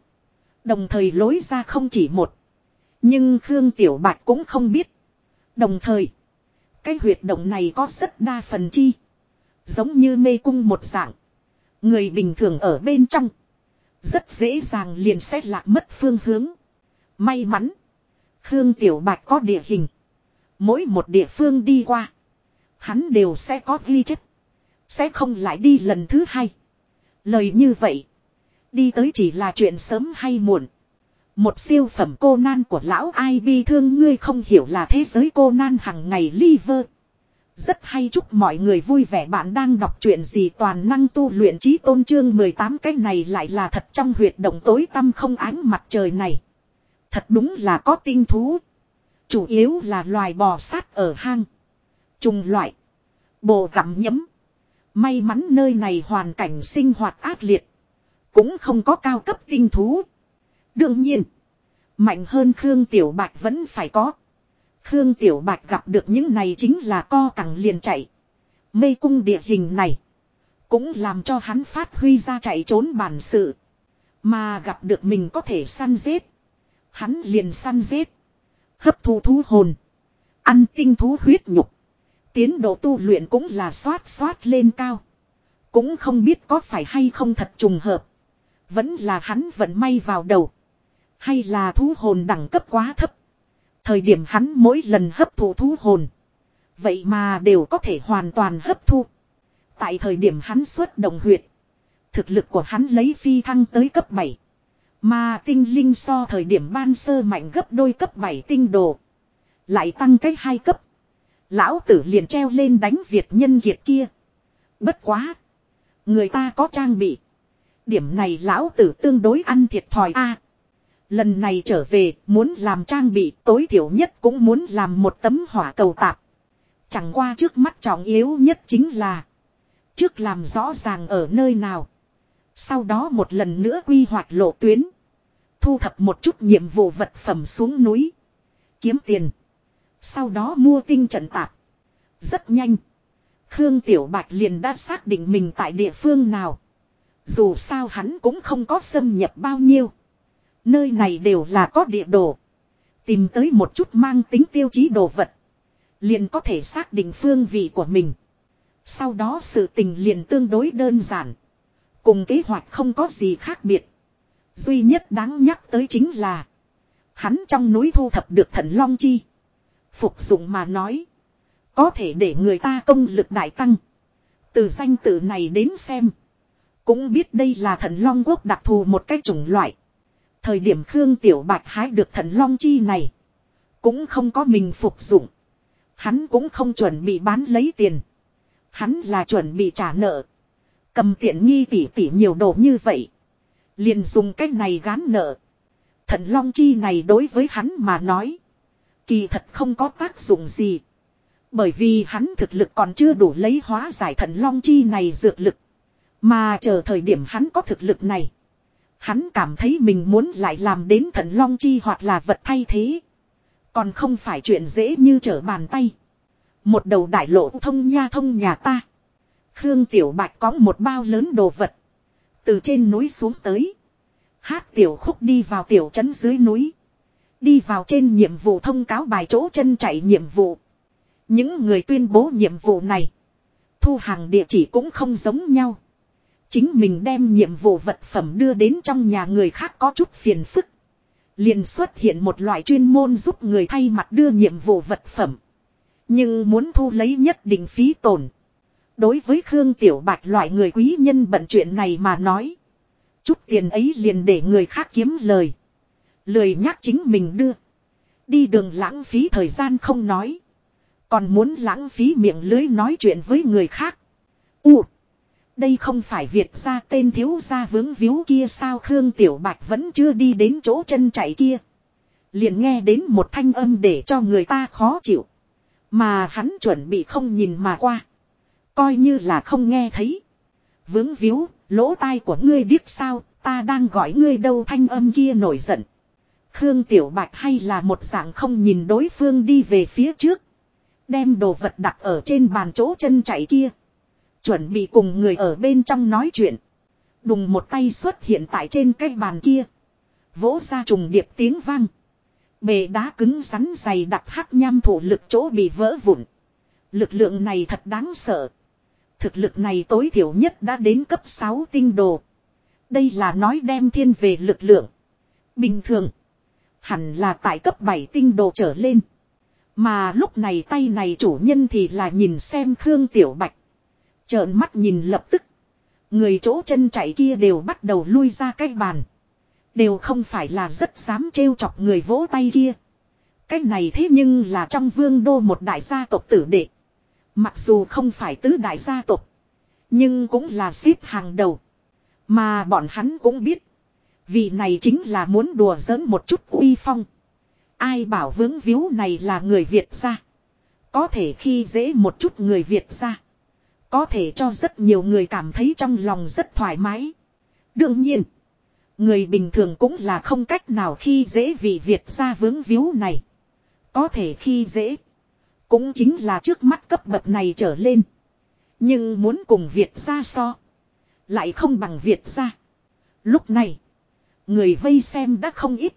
Đồng thời lối ra không chỉ một. Nhưng Khương Tiểu Bạch cũng không biết. Đồng thời. Cái huyệt động này có rất đa phần chi. Giống như mê cung một dạng. Người bình thường ở bên trong. Rất dễ dàng liền xét lạc mất phương hướng. May mắn. Khương Tiểu Bạch có địa hình. Mỗi một địa phương đi qua. Hắn đều sẽ có ghi chép. Sẽ không lại đi lần thứ hai. Lời như vậy. Đi tới chỉ là chuyện sớm hay muộn. Một siêu phẩm cô nan của lão ai bi thương ngươi không hiểu là thế giới cô nan hằng ngày liver. Rất hay chúc mọi người vui vẻ bạn đang đọc chuyện gì toàn năng tu luyện trí tôn trương 18 cái này lại là thật trong huyệt động tối tăm không ánh mặt trời này. Thật đúng là có tinh thú. Chủ yếu là loài bò sát ở hang. Trùng loại. Bộ gặm nhấm. May mắn nơi này hoàn cảnh sinh hoạt ác liệt. Cũng không có cao cấp tinh thú. Đương nhiên. Mạnh hơn Khương Tiểu Bạch vẫn phải có. Khương Tiểu Bạch gặp được những này chính là co cẳng liền chạy. Mê cung địa hình này. Cũng làm cho hắn phát huy ra chạy trốn bản sự. Mà gặp được mình có thể săn giết. Hắn liền săn giết. Hấp thu thú hồn. Ăn tinh thú huyết nhục. Tiến độ tu luyện cũng là xoát xoát lên cao. Cũng không biết có phải hay không thật trùng hợp. Vẫn là hắn vận may vào đầu. Hay là thú hồn đẳng cấp quá thấp. Thời điểm hắn mỗi lần hấp thụ thú hồn. Vậy mà đều có thể hoàn toàn hấp thu. Tại thời điểm hắn xuất đồng huyệt. Thực lực của hắn lấy phi thăng tới cấp 7. Mà tinh linh so thời điểm ban sơ mạnh gấp đôi cấp 7 tinh đồ. Lại tăng cái hai cấp. Lão tử liền treo lên đánh Việt nhân kiệt kia. Bất quá. Người ta có trang bị. Điểm này lão tử tương đối ăn thiệt thòi a lần này trở về, muốn làm trang bị tối thiểu nhất cũng muốn làm một tấm hỏa cầu tạp. Chẳng qua trước mắt trọng yếu nhất chính là. Trước làm rõ ràng ở nơi nào. Sau đó một lần nữa quy hoạch lộ tuyến. Thu thập một chút nhiệm vụ vật phẩm xuống núi. Kiếm tiền. Sau đó mua tinh trận tạp. Rất nhanh. Khương Tiểu Bạch liền đã xác định mình tại địa phương nào. Dù sao hắn cũng không có xâm nhập bao nhiêu. Nơi này đều là có địa đồ. Tìm tới một chút mang tính tiêu chí đồ vật. Liền có thể xác định phương vị của mình. Sau đó sự tình liền tương đối đơn giản. Cùng kế hoạch không có gì khác biệt. Duy nhất đáng nhắc tới chính là. Hắn trong núi thu thập được thần long chi. Phục dụng mà nói. Có thể để người ta công lực đại tăng. Từ danh tự này đến xem. Cũng biết đây là thần long quốc đặc thù một cái chủng loại. Thời điểm Khương Tiểu Bạch hái được thần long chi này. Cũng không có mình phục dụng. Hắn cũng không chuẩn bị bán lấy tiền. Hắn là chuẩn bị trả nợ. Cầm tiện nghi tỉ tỉ nhiều đồ như vậy. Liền dùng cách này gán nợ. Thần long chi này đối với hắn mà nói. Kỳ thật không có tác dụng gì. Bởi vì hắn thực lực còn chưa đủ lấy hóa giải thần long chi này dược lực. Mà chờ thời điểm hắn có thực lực này. Hắn cảm thấy mình muốn lại làm đến thần long chi hoặc là vật thay thế. Còn không phải chuyện dễ như trở bàn tay. Một đầu đại lộ thông nha thông nhà ta. Khương Tiểu Bạch có một bao lớn đồ vật. Từ trên núi xuống tới. Hát tiểu khúc đi vào tiểu trấn dưới núi. Đi vào trên nhiệm vụ thông cáo bài chỗ chân chạy nhiệm vụ. Những người tuyên bố nhiệm vụ này. Thu hàng địa chỉ cũng không giống nhau. Chính mình đem nhiệm vụ vật phẩm đưa đến trong nhà người khác có chút phiền phức. Liền xuất hiện một loại chuyên môn giúp người thay mặt đưa nhiệm vụ vật phẩm. Nhưng muốn thu lấy nhất định phí tổn. Đối với Khương Tiểu Bạch loại người quý nhân bận chuyện này mà nói. Chút tiền ấy liền để người khác kiếm lời. Lời nhắc chính mình đưa. Đi đường lãng phí thời gian không nói. Còn muốn lãng phí miệng lưới nói chuyện với người khác. U. Đây không phải Việt gia tên thiếu gia vướng víu kia sao Khương Tiểu Bạch vẫn chưa đi đến chỗ chân chạy kia. Liền nghe đến một thanh âm để cho người ta khó chịu. Mà hắn chuẩn bị không nhìn mà qua. Coi như là không nghe thấy. Vướng víu, lỗ tai của ngươi biết sao, ta đang gọi ngươi đâu thanh âm kia nổi giận. Khương Tiểu Bạch hay là một dạng không nhìn đối phương đi về phía trước. Đem đồ vật đặt ở trên bàn chỗ chân chạy kia. Chuẩn bị cùng người ở bên trong nói chuyện. Đùng một tay xuất hiện tại trên cái bàn kia. Vỗ ra trùng điệp tiếng vang. Bề đá cứng rắn dày đặc hắc nham thủ lực chỗ bị vỡ vụn. Lực lượng này thật đáng sợ. Thực lực này tối thiểu nhất đã đến cấp 6 tinh đồ. Đây là nói đem thiên về lực lượng. Bình thường. Hẳn là tại cấp 7 tinh đồ trở lên. Mà lúc này tay này chủ nhân thì là nhìn xem Khương Tiểu Bạch. Trợn mắt nhìn lập tức. Người chỗ chân chạy kia đều bắt đầu lui ra cái bàn. Đều không phải là rất dám trêu chọc người vỗ tay kia. Cái này thế nhưng là trong vương đô một đại gia tộc tử đệ. Mặc dù không phải tứ đại gia tộc. Nhưng cũng là xếp hàng đầu. Mà bọn hắn cũng biết. Vị này chính là muốn đùa giỡn một chút uy phong. Ai bảo vướng víu này là người Việt ra. Có thể khi dễ một chút người Việt ra. Có thể cho rất nhiều người cảm thấy trong lòng rất thoải mái. Đương nhiên. Người bình thường cũng là không cách nào khi dễ vì Việt ra vướng víu này. Có thể khi dễ. Cũng chính là trước mắt cấp bậc này trở lên. Nhưng muốn cùng Việt ra so. Lại không bằng Việt ra. Lúc này. Người vây xem đã không ít.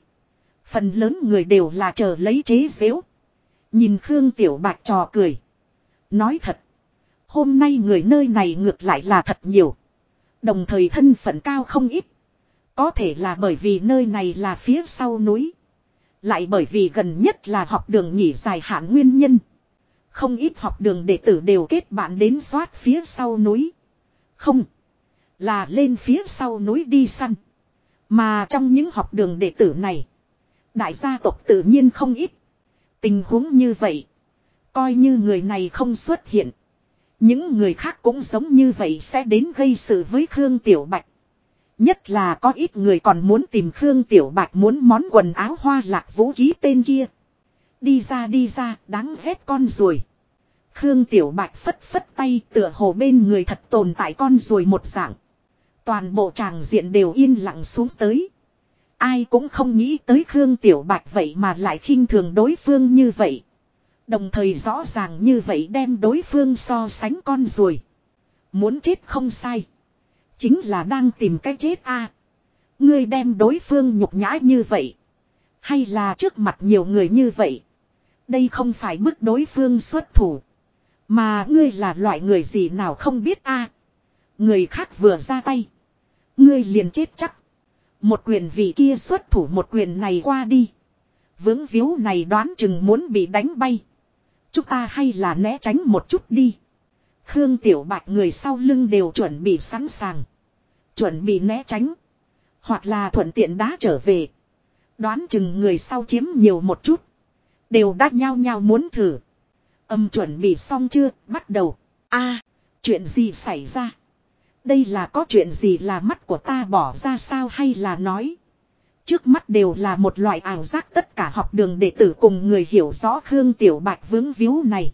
Phần lớn người đều là chờ lấy chế xếu. Nhìn Khương Tiểu Bạch trò cười. Nói thật. Hôm nay người nơi này ngược lại là thật nhiều. Đồng thời thân phận cao không ít. Có thể là bởi vì nơi này là phía sau núi. Lại bởi vì gần nhất là học đường nghỉ dài hạn nguyên nhân. Không ít học đường đệ tử đều kết bạn đến soát phía sau núi. Không. Là lên phía sau núi đi săn. Mà trong những học đường đệ tử này. Đại gia tộc tự nhiên không ít. Tình huống như vậy. Coi như người này không xuất hiện. Những người khác cũng giống như vậy sẽ đến gây sự với Khương Tiểu Bạch. Nhất là có ít người còn muốn tìm Khương Tiểu Bạch muốn món quần áo hoa lạc vũ khí tên kia. Đi ra đi ra, đáng ghét con ruồi Khương Tiểu Bạch phất phất tay tựa hồ bên người thật tồn tại con ruồi một dạng. Toàn bộ tràng diện đều yên lặng xuống tới. Ai cũng không nghĩ tới Khương Tiểu Bạch vậy mà lại khinh thường đối phương như vậy. Đồng thời rõ ràng như vậy đem đối phương so sánh con rồi. Muốn chết không sai. Chính là đang tìm cái chết a. Ngươi đem đối phương nhục nhã như vậy. Hay là trước mặt nhiều người như vậy. Đây không phải bức đối phương xuất thủ. Mà ngươi là loại người gì nào không biết a Người khác vừa ra tay. Ngươi liền chết chắc. Một quyền vị kia xuất thủ một quyền này qua đi. Vướng víu này đoán chừng muốn bị đánh bay. Chúng ta hay là né tránh một chút đi. Khương Tiểu Bạch người sau lưng đều chuẩn bị sẵn sàng. Chuẩn bị né tránh. Hoặc là thuận tiện đá trở về. Đoán chừng người sau chiếm nhiều một chút. Đều đắt nhau nhau muốn thử. Âm chuẩn bị xong chưa, bắt đầu. a chuyện gì xảy ra? Đây là có chuyện gì là mắt của ta bỏ ra sao hay là nói. Trước mắt đều là một loại ảo giác tất cả học đường đệ tử cùng người hiểu rõ Khương Tiểu Bạch vướng víu này.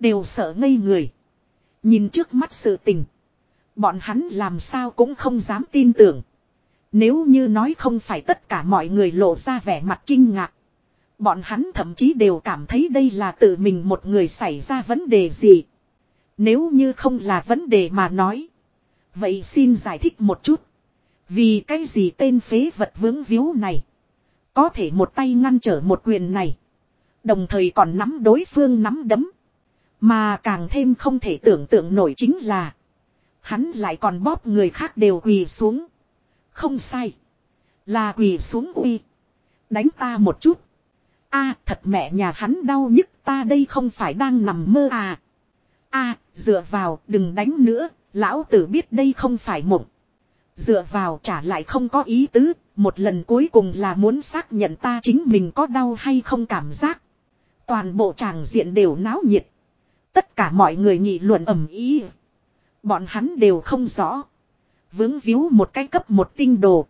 Đều sợ ngây người. Nhìn trước mắt sự tình. Bọn hắn làm sao cũng không dám tin tưởng. Nếu như nói không phải tất cả mọi người lộ ra vẻ mặt kinh ngạc. Bọn hắn thậm chí đều cảm thấy đây là tự mình một người xảy ra vấn đề gì. Nếu như không là vấn đề mà nói. Vậy xin giải thích một chút. Vì cái gì tên phế vật vướng víu này. Có thể một tay ngăn trở một quyền này. Đồng thời còn nắm đối phương nắm đấm. Mà càng thêm không thể tưởng tượng nổi chính là. Hắn lại còn bóp người khác đều quỳ xuống. Không sai. Là quỳ xuống uy. Đánh ta một chút. a, thật mẹ nhà hắn đau nhức, ta đây không phải đang nằm mơ à. a, dựa vào, đừng đánh nữa. Lão tử biết đây không phải mộng. Dựa vào trả lại không có ý tứ. Một lần cuối cùng là muốn xác nhận ta chính mình có đau hay không cảm giác. Toàn bộ tràng diện đều náo nhiệt. Tất cả mọi người nghị luận ầm ý. Bọn hắn đều không rõ. Vướng víu một cái cấp một tinh đồ.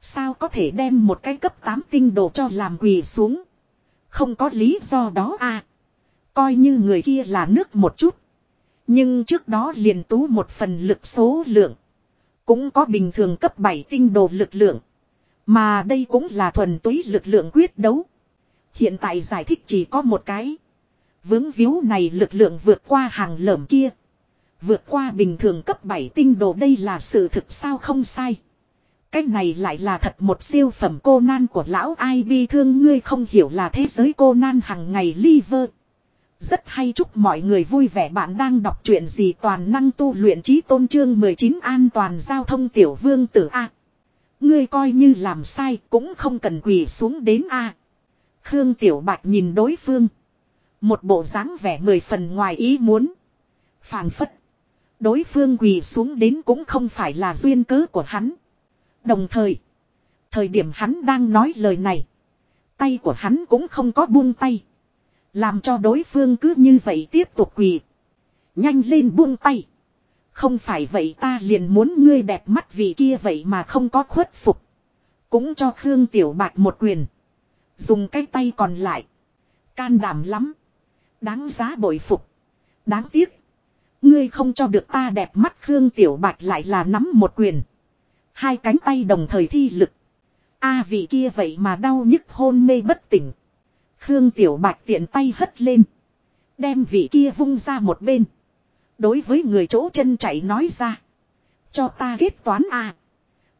Sao có thể đem một cái cấp 8 tinh đồ cho làm quỳ xuống. Không có lý do đó à. Coi như người kia là nước một chút. Nhưng trước đó liền tú một phần lực số lượng. Cũng có bình thường cấp 7 tinh đồ lực lượng. Mà đây cũng là thuần túy lực lượng quyết đấu. Hiện tại giải thích chỉ có một cái. Vướng víu này lực lượng vượt qua hàng lởm kia. Vượt qua bình thường cấp 7 tinh đồ đây là sự thực sao không sai. Cái này lại là thật một siêu phẩm cô nan của lão ai bi thương, ngươi không hiểu là thế giới cô nan hằng ngày liver. Rất hay chúc mọi người vui vẻ bạn đang đọc truyện gì toàn năng tu luyện trí tôn trương 19 an toàn giao thông tiểu vương tử A. Ngươi coi như làm sai, cũng không cần quỳ xuống đến A. Khương Tiểu Bạch nhìn đối phương. Một bộ dáng vẻ mười phần ngoài ý muốn. phảng phất. Đối phương quỳ xuống đến cũng không phải là duyên cớ của hắn. Đồng thời. Thời điểm hắn đang nói lời này. Tay của hắn cũng không có buông tay. Làm cho đối phương cứ như vậy tiếp tục quỳ. Nhanh lên buông tay. Không phải vậy ta liền muốn ngươi đẹp mắt vì kia vậy mà không có khuất phục. Cũng cho Khương Tiểu Bạch một quyền. Dùng cái tay còn lại. Can đảm lắm. Đáng giá bội phục. Đáng tiếc. Ngươi không cho được ta đẹp mắt Khương Tiểu Bạch lại là nắm một quyền. Hai cánh tay đồng thời thi lực. A à, vị kia vậy mà đau nhức hôn mê bất tỉnh. Khương Tiểu Bạch tiện tay hất lên. Đem vị kia vung ra một bên. Đối với người chỗ chân chạy nói ra. Cho ta kết toán a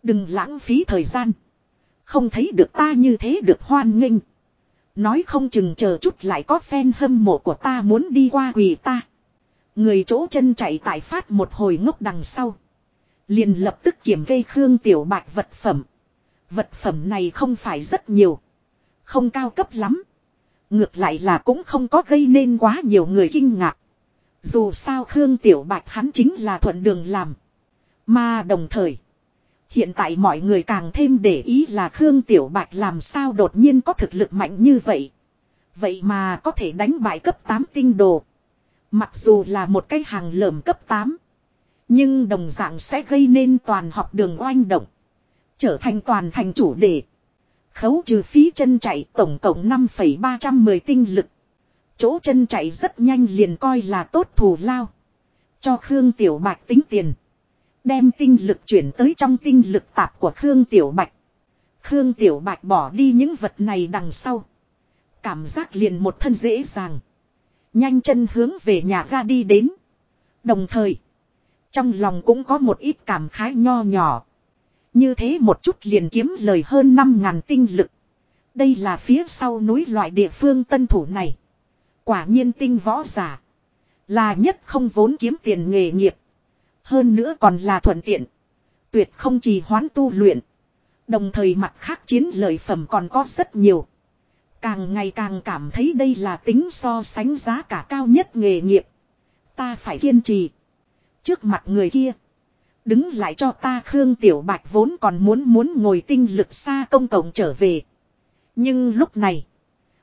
Đừng lãng phí thời gian. Không thấy được ta như thế được hoan nghênh. Nói không chừng chờ chút lại có fan hâm mộ của ta muốn đi qua quỳ ta. Người chỗ chân chạy tại phát một hồi ngốc đằng sau. Liền lập tức kiểm gây Khương Tiểu Bạch vật phẩm. Vật phẩm này không phải rất nhiều. Không cao cấp lắm. Ngược lại là cũng không có gây nên quá nhiều người kinh ngạc. Dù sao Khương Tiểu Bạch hắn chính là thuận đường làm. Mà đồng thời. Hiện tại mọi người càng thêm để ý là Khương Tiểu Bạch làm sao đột nhiên có thực lực mạnh như vậy. Vậy mà có thể đánh bại cấp 8 tinh đồ. Mặc dù là một cái hàng lởm cấp 8. Nhưng đồng dạng sẽ gây nên toàn học đường oanh động. Trở thành toàn thành chủ đề. Khấu trừ phí chân chạy tổng cộng 5,310 tinh lực. Chỗ chân chạy rất nhanh liền coi là tốt thù lao. Cho Khương Tiểu Bạch tính tiền. Đem tinh lực chuyển tới trong tinh lực tạp của Khương Tiểu Bạch. Khương Tiểu Bạch bỏ đi những vật này đằng sau. Cảm giác liền một thân dễ dàng. Nhanh chân hướng về nhà ga đi đến. Đồng thời. Trong lòng cũng có một ít cảm khái nho nhỏ. Như thế một chút liền kiếm lời hơn 5.000 tinh lực. Đây là phía sau núi loại địa phương tân thủ này. Quả nhiên tinh võ giả. Là nhất không vốn kiếm tiền nghề nghiệp. Hơn nữa còn là thuận tiện. Tuyệt không chỉ hoán tu luyện. Đồng thời mặt khác chiến lợi phẩm còn có rất nhiều. Càng ngày càng cảm thấy đây là tính so sánh giá cả cao nhất nghề nghiệp. Ta phải kiên trì. Trước mặt người kia. Đứng lại cho ta Khương Tiểu Bạch vốn còn muốn muốn ngồi tinh lực xa công cộng trở về. Nhưng lúc này.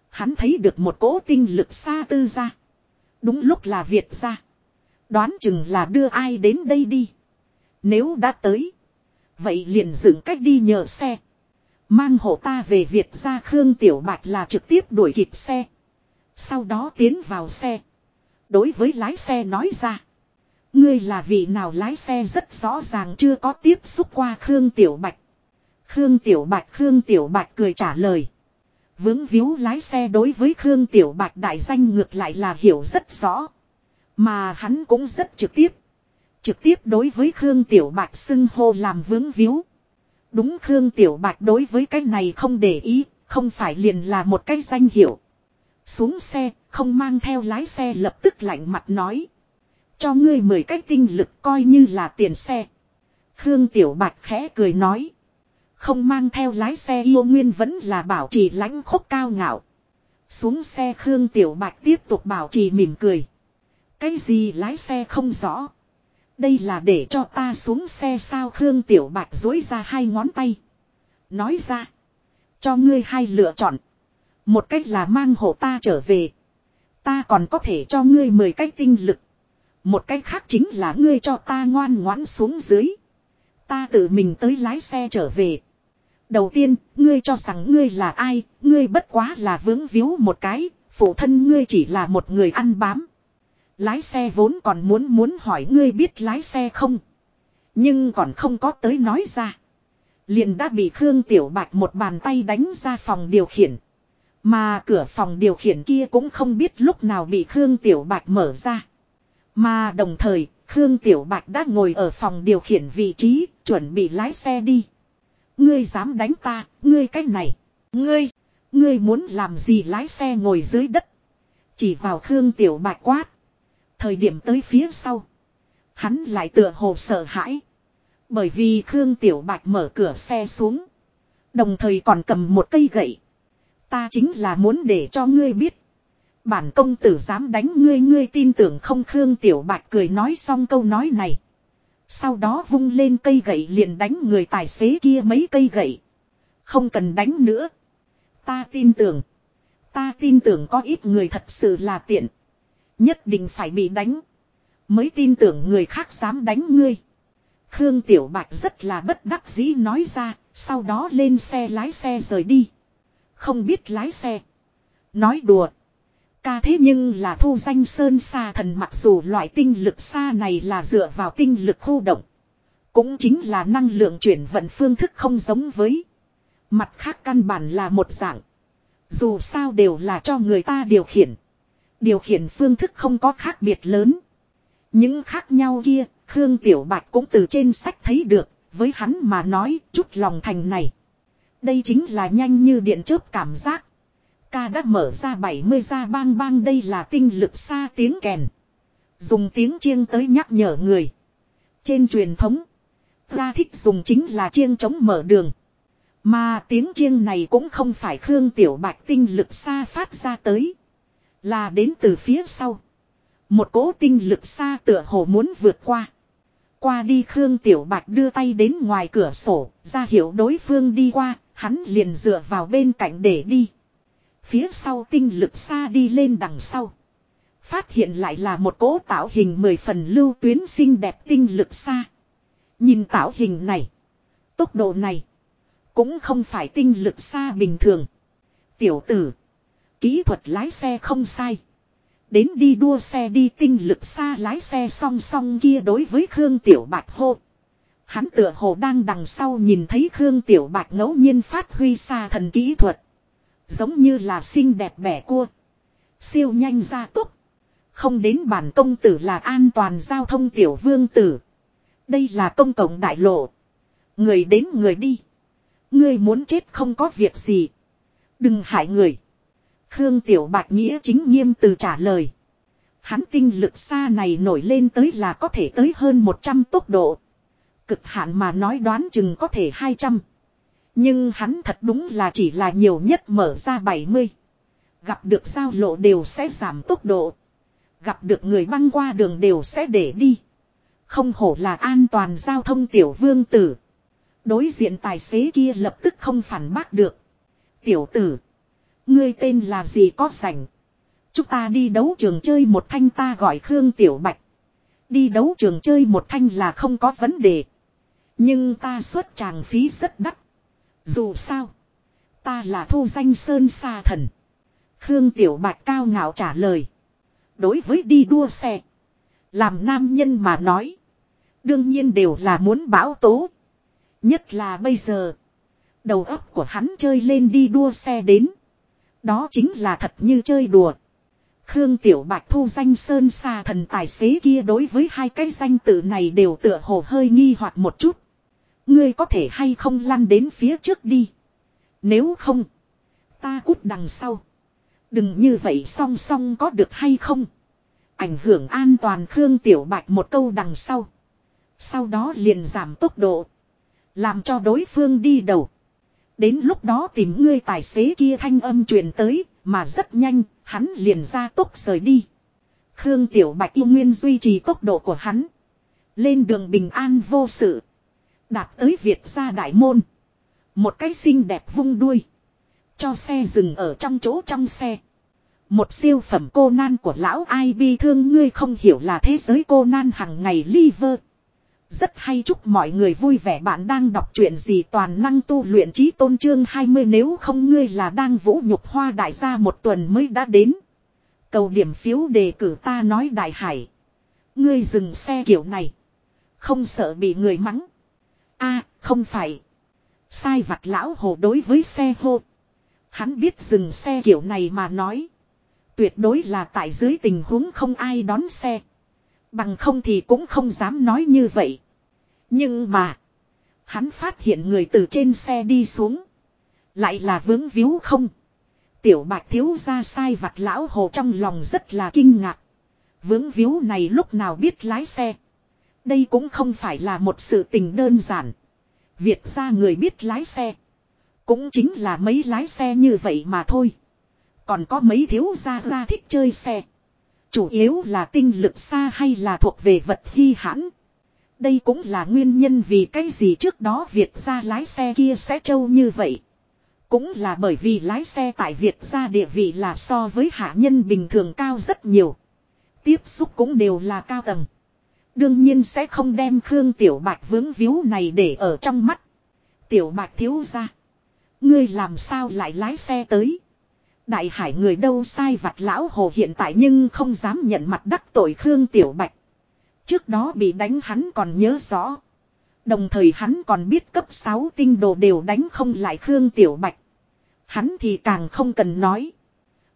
Hắn thấy được một cỗ tinh lực xa tư ra. Đúng lúc là Việt ra. Đoán chừng là đưa ai đến đây đi. Nếu đã tới. Vậy liền dựng cách đi nhờ xe. Mang hộ ta về Việt ra Khương Tiểu Bạch là trực tiếp đuổi kịp xe. Sau đó tiến vào xe. Đối với lái xe nói ra. Ngươi là vị nào lái xe rất rõ ràng chưa có tiếp xúc qua Khương Tiểu Bạch. Khương Tiểu Bạch Khương Tiểu Bạch cười trả lời. Vướng víu lái xe đối với Khương Tiểu Bạch đại danh ngược lại là hiểu rất rõ. Mà hắn cũng rất trực tiếp. Trực tiếp đối với Khương Tiểu Bạch xưng hô làm vướng víu. Đúng Khương Tiểu Bạch đối với cái này không để ý, không phải liền là một cái danh hiệu. Xuống xe, không mang theo lái xe lập tức lạnh mặt nói. Cho ngươi mười cái tinh lực coi như là tiền xe. Khương Tiểu Bạch khẽ cười nói. Không mang theo lái xe yêu nguyên vẫn là bảo trì lãnh khốc cao ngạo. Xuống xe Khương Tiểu Bạch tiếp tục bảo trì mỉm cười. Cái gì lái xe không rõ. Đây là để cho ta xuống xe sao Khương Tiểu Bạch dối ra hai ngón tay. Nói ra. Cho ngươi hai lựa chọn. Một cách là mang hộ ta trở về. Ta còn có thể cho ngươi mười cách tinh lực. Một cách khác chính là ngươi cho ta ngoan ngoãn xuống dưới. Ta tự mình tới lái xe trở về. Đầu tiên, ngươi cho rằng ngươi là ai, ngươi bất quá là vướng víu một cái, phụ thân ngươi chỉ là một người ăn bám. Lái xe vốn còn muốn muốn hỏi ngươi biết lái xe không. Nhưng còn không có tới nói ra. Liền đã bị Khương Tiểu Bạch một bàn tay đánh ra phòng điều khiển. Mà cửa phòng điều khiển kia cũng không biết lúc nào bị Khương Tiểu Bạch mở ra. Mà đồng thời, Khương Tiểu Bạch đã ngồi ở phòng điều khiển vị trí, chuẩn bị lái xe đi. Ngươi dám đánh ta, ngươi cách này. Ngươi, ngươi muốn làm gì lái xe ngồi dưới đất. Chỉ vào Khương Tiểu Bạch quát. Thời điểm tới phía sau. Hắn lại tựa hồ sợ hãi. Bởi vì Khương Tiểu Bạch mở cửa xe xuống. Đồng thời còn cầm một cây gậy. Ta chính là muốn để cho ngươi biết. Bản công tử dám đánh ngươi ngươi tin tưởng không Khương Tiểu Bạch cười nói xong câu nói này. Sau đó vung lên cây gậy liền đánh người tài xế kia mấy cây gậy. Không cần đánh nữa. Ta tin tưởng. Ta tin tưởng có ít người thật sự là tiện. Nhất định phải bị đánh. Mới tin tưởng người khác dám đánh ngươi. Khương Tiểu Bạch rất là bất đắc dĩ nói ra, sau đó lên xe lái xe rời đi. Không biết lái xe. Nói đùa. Ca thế nhưng là thu danh sơn xa thần mặc dù loại tinh lực xa này là dựa vào tinh lực khu động. Cũng chính là năng lượng chuyển vận phương thức không giống với. Mặt khác căn bản là một dạng. Dù sao đều là cho người ta điều khiển. Điều khiển phương thức không có khác biệt lớn. Những khác nhau kia, Khương Tiểu Bạch cũng từ trên sách thấy được, với hắn mà nói chút lòng thành này. Đây chính là nhanh như điện chớp cảm giác. Ca đã mở ra 70 ra bang bang đây là tinh lực xa tiếng kèn. Dùng tiếng chiêng tới nhắc nhở người. Trên truyền thống, ra thích dùng chính là chiêng chống mở đường. Mà tiếng chiêng này cũng không phải Khương Tiểu Bạch tinh lực xa phát ra tới. Là đến từ phía sau. Một cỗ tinh lực xa tựa hồ muốn vượt qua. Qua đi Khương Tiểu Bạch đưa tay đến ngoài cửa sổ, ra hiệu đối phương đi qua, hắn liền dựa vào bên cạnh để đi. Phía sau tinh lực xa đi lên đằng sau. Phát hiện lại là một cỗ tạo hình mười phần lưu tuyến xinh đẹp tinh lực xa. Nhìn tạo hình này. Tốc độ này. Cũng không phải tinh lực xa bình thường. Tiểu tử. Kỹ thuật lái xe không sai. Đến đi đua xe đi tinh lực xa lái xe song song kia đối với Khương Tiểu Bạch hô. Hắn tựa hồ đang đằng sau nhìn thấy Khương Tiểu Bạch ngẫu nhiên phát huy xa thần kỹ thuật. Giống như là xinh đẹp bẻ cua. Siêu nhanh ra tốc. Không đến bản công tử là an toàn giao thông tiểu vương tử. Đây là công cộng đại lộ. Người đến người đi. Ngươi muốn chết không có việc gì. Đừng hại người. Khương Tiểu Bạch Nghĩa chính nghiêm từ trả lời. Hắn tinh lực xa này nổi lên tới là có thể tới hơn 100 tốc độ. Cực hạn mà nói đoán chừng có thể 200. Nhưng hắn thật đúng là chỉ là nhiều nhất mở ra 70. Gặp được giao lộ đều sẽ giảm tốc độ. Gặp được người băng qua đường đều sẽ để đi. Không hổ là an toàn giao thông tiểu vương tử. Đối diện tài xế kia lập tức không phản bác được. Tiểu tử. Ngươi tên là gì có sảnh. Chúng ta đi đấu trường chơi một thanh ta gọi Khương Tiểu Bạch. Đi đấu trường chơi một thanh là không có vấn đề. Nhưng ta xuất tràng phí rất đắt. Dù sao. Ta là thu danh sơn sa thần. Khương Tiểu Bạch cao ngạo trả lời. Đối với đi đua xe. Làm nam nhân mà nói. Đương nhiên đều là muốn bão tố. Nhất là bây giờ. Đầu óc của hắn chơi lên đi đua xe đến. Đó chính là thật như chơi đùa. Khương Tiểu Bạch thu danh sơn sa thần tài xế kia đối với hai cái danh tự này đều tựa hồ hơi nghi hoặc một chút. Ngươi có thể hay không lăn đến phía trước đi. Nếu không. Ta cút đằng sau. Đừng như vậy song song có được hay không. Ảnh hưởng an toàn Khương Tiểu Bạch một câu đằng sau. Sau đó liền giảm tốc độ. Làm cho đối phương đi đầu. Đến lúc đó tìm ngươi tài xế kia thanh âm truyền tới, mà rất nhanh, hắn liền ra tốc rời đi. Khương Tiểu Bạch yêu nguyên duy trì tốc độ của hắn. Lên đường bình an vô sự. Đạt tới Việt ra đại môn. Một cái xinh đẹp vung đuôi. Cho xe dừng ở trong chỗ trong xe. Một siêu phẩm cô nan của lão ai bi thương ngươi không hiểu là thế giới cô nan hằng ngày liver. Rất hay chúc mọi người vui vẻ bạn đang đọc chuyện gì toàn năng tu luyện trí tôn trương 20 nếu không ngươi là đang vũ nhục hoa đại gia một tuần mới đã đến. Cầu điểm phiếu đề cử ta nói đại hải. Ngươi dừng xe kiểu này. Không sợ bị người mắng a, không phải. Sai vặt lão hồ đối với xe hô. Hắn biết dừng xe kiểu này mà nói. Tuyệt đối là tại dưới tình huống không ai đón xe. Bằng không thì cũng không dám nói như vậy. Nhưng mà. Hắn phát hiện người từ trên xe đi xuống. Lại là vướng víu không. Tiểu bạch thiếu ra sai vặt lão hồ trong lòng rất là kinh ngạc. Vướng víu này lúc nào biết lái xe. Đây cũng không phải là một sự tình đơn giản. Việt ra người biết lái xe. Cũng chính là mấy lái xe như vậy mà thôi. Còn có mấy thiếu gia ra thích chơi xe. Chủ yếu là tinh lực xa hay là thuộc về vật hy hãn. Đây cũng là nguyên nhân vì cái gì trước đó Việt ra lái xe kia sẽ trâu như vậy. Cũng là bởi vì lái xe tại Việt ra địa vị là so với hạ nhân bình thường cao rất nhiều. Tiếp xúc cũng đều là cao tầng. Đương nhiên sẽ không đem Khương Tiểu Bạch vướng víu này để ở trong mắt. Tiểu Bạch thiếu ra. Ngươi làm sao lại lái xe tới. Đại hải người đâu sai vặt lão hồ hiện tại nhưng không dám nhận mặt đắc tội Khương Tiểu Bạch. Trước đó bị đánh hắn còn nhớ rõ. Đồng thời hắn còn biết cấp 6 tinh đồ đều đánh không lại Khương Tiểu Bạch. Hắn thì càng không cần nói.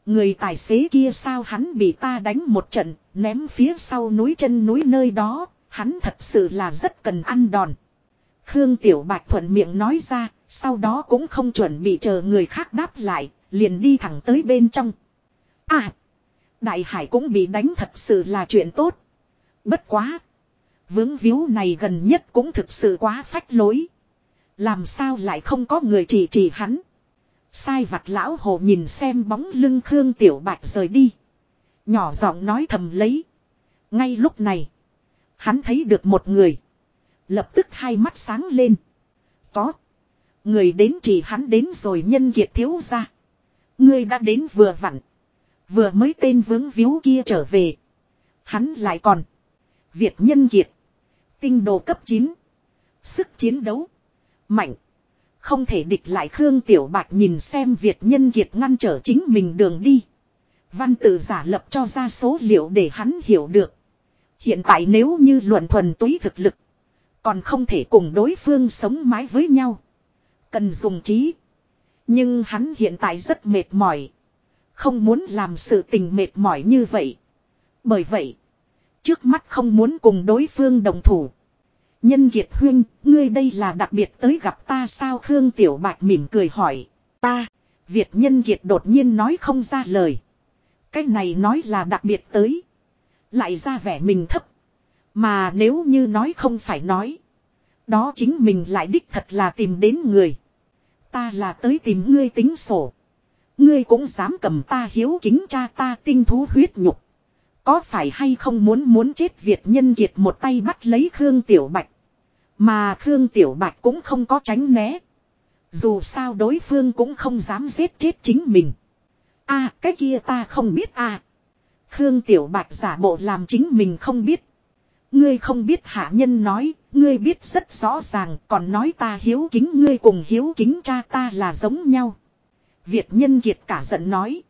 Người tài xế kia sao hắn bị ta đánh một trận, ném phía sau núi chân núi nơi đó, hắn thật sự là rất cần ăn đòn. Khương Tiểu Bạch thuận miệng nói ra, sau đó cũng không chuẩn bị chờ người khác đáp lại, liền đi thẳng tới bên trong. À! Đại Hải cũng bị đánh thật sự là chuyện tốt. Bất quá! Vướng víu này gần nhất cũng thực sự quá phách lối. Làm sao lại không có người chỉ chỉ hắn. Sai vặt lão hồ nhìn xem bóng lưng Khương Tiểu Bạch rời đi. Nhỏ giọng nói thầm lấy. Ngay lúc này. Hắn thấy được một người. Lập tức hai mắt sáng lên. Có. Người đến chỉ hắn đến rồi nhân kiệt thiếu ra. Ngươi đã đến vừa vặn. Vừa mới tên vướng víu kia trở về. Hắn lại còn. Việt nhân kiệt. Tinh đồ cấp 9. Sức chiến đấu. Mạnh. Không thể địch lại Khương Tiểu Bạch nhìn xem Việt nhân kiệt ngăn trở chính mình đường đi. Văn tự giả lập cho ra số liệu để hắn hiểu được. Hiện tại nếu như luận thuần túy thực lực. Còn không thể cùng đối phương sống mái với nhau. Cần dùng trí. Nhưng hắn hiện tại rất mệt mỏi. Không muốn làm sự tình mệt mỏi như vậy. Bởi vậy. Trước mắt không muốn cùng đối phương đồng thủ. Nhân Kiệt Huyên, ngươi đây là đặc biệt tới gặp ta sao Khương Tiểu Bạch mỉm cười hỏi. Ta, Việt Nhân Kiệt đột nhiên nói không ra lời. Cái này nói là đặc biệt tới. Lại ra vẻ mình thấp. Mà nếu như nói không phải nói. Đó chính mình lại đích thật là tìm đến người. Ta là tới tìm ngươi tính sổ. Ngươi cũng dám cầm ta hiếu kính cha ta tinh thú huyết nhục. Có phải hay không muốn muốn chết Việt nhân kiệt một tay bắt lấy Khương Tiểu Bạch. Mà Khương Tiểu Bạch cũng không có tránh né. Dù sao đối phương cũng không dám giết chết chính mình a cái kia ta không biết a Khương Tiểu Bạch giả bộ làm chính mình không biết. Ngươi không biết hạ nhân nói, ngươi biết rất rõ ràng, còn nói ta hiếu kính ngươi cùng hiếu kính cha ta là giống nhau. Việt nhân kiệt cả giận nói.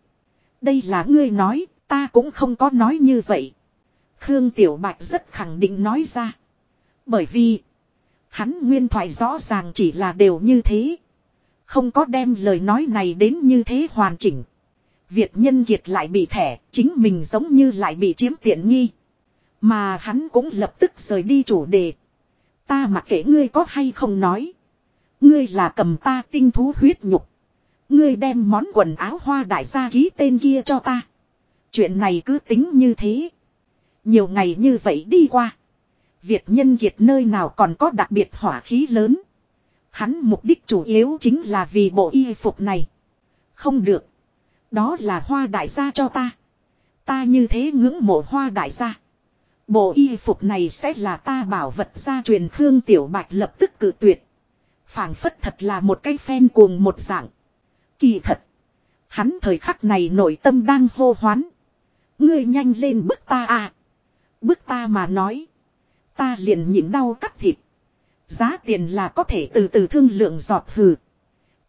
Đây là ngươi nói, ta cũng không có nói như vậy. Khương Tiểu Bạch rất khẳng định nói ra. Bởi vì, hắn nguyên thoại rõ ràng chỉ là đều như thế. Không có đem lời nói này đến như thế hoàn chỉnh. Việt nhân kiệt lại bị thẻ, chính mình giống như lại bị chiếm tiện nghi. Mà hắn cũng lập tức rời đi chủ đề. Ta mặc kệ ngươi có hay không nói. Ngươi là cầm ta tinh thú huyết nhục. Ngươi đem món quần áo hoa đại gia ký tên kia cho ta. Chuyện này cứ tính như thế. Nhiều ngày như vậy đi qua. Việt nhân kiệt nơi nào còn có đặc biệt hỏa khí lớn. Hắn mục đích chủ yếu chính là vì bộ y phục này. Không được. Đó là hoa đại gia cho ta. Ta như thế ngưỡng mộ hoa đại gia. Bộ y phục này sẽ là ta bảo vật gia truyền Khương Tiểu Bạch lập tức cử tuyệt. phảng phất thật là một cái phen cuồng một dạng. Kỳ thật. Hắn thời khắc này nội tâm đang hô hoán. Ngươi nhanh lên bức ta à. Bức ta mà nói. Ta liền nhịn đau cắt thịt. Giá tiền là có thể từ từ thương lượng giọt hừ.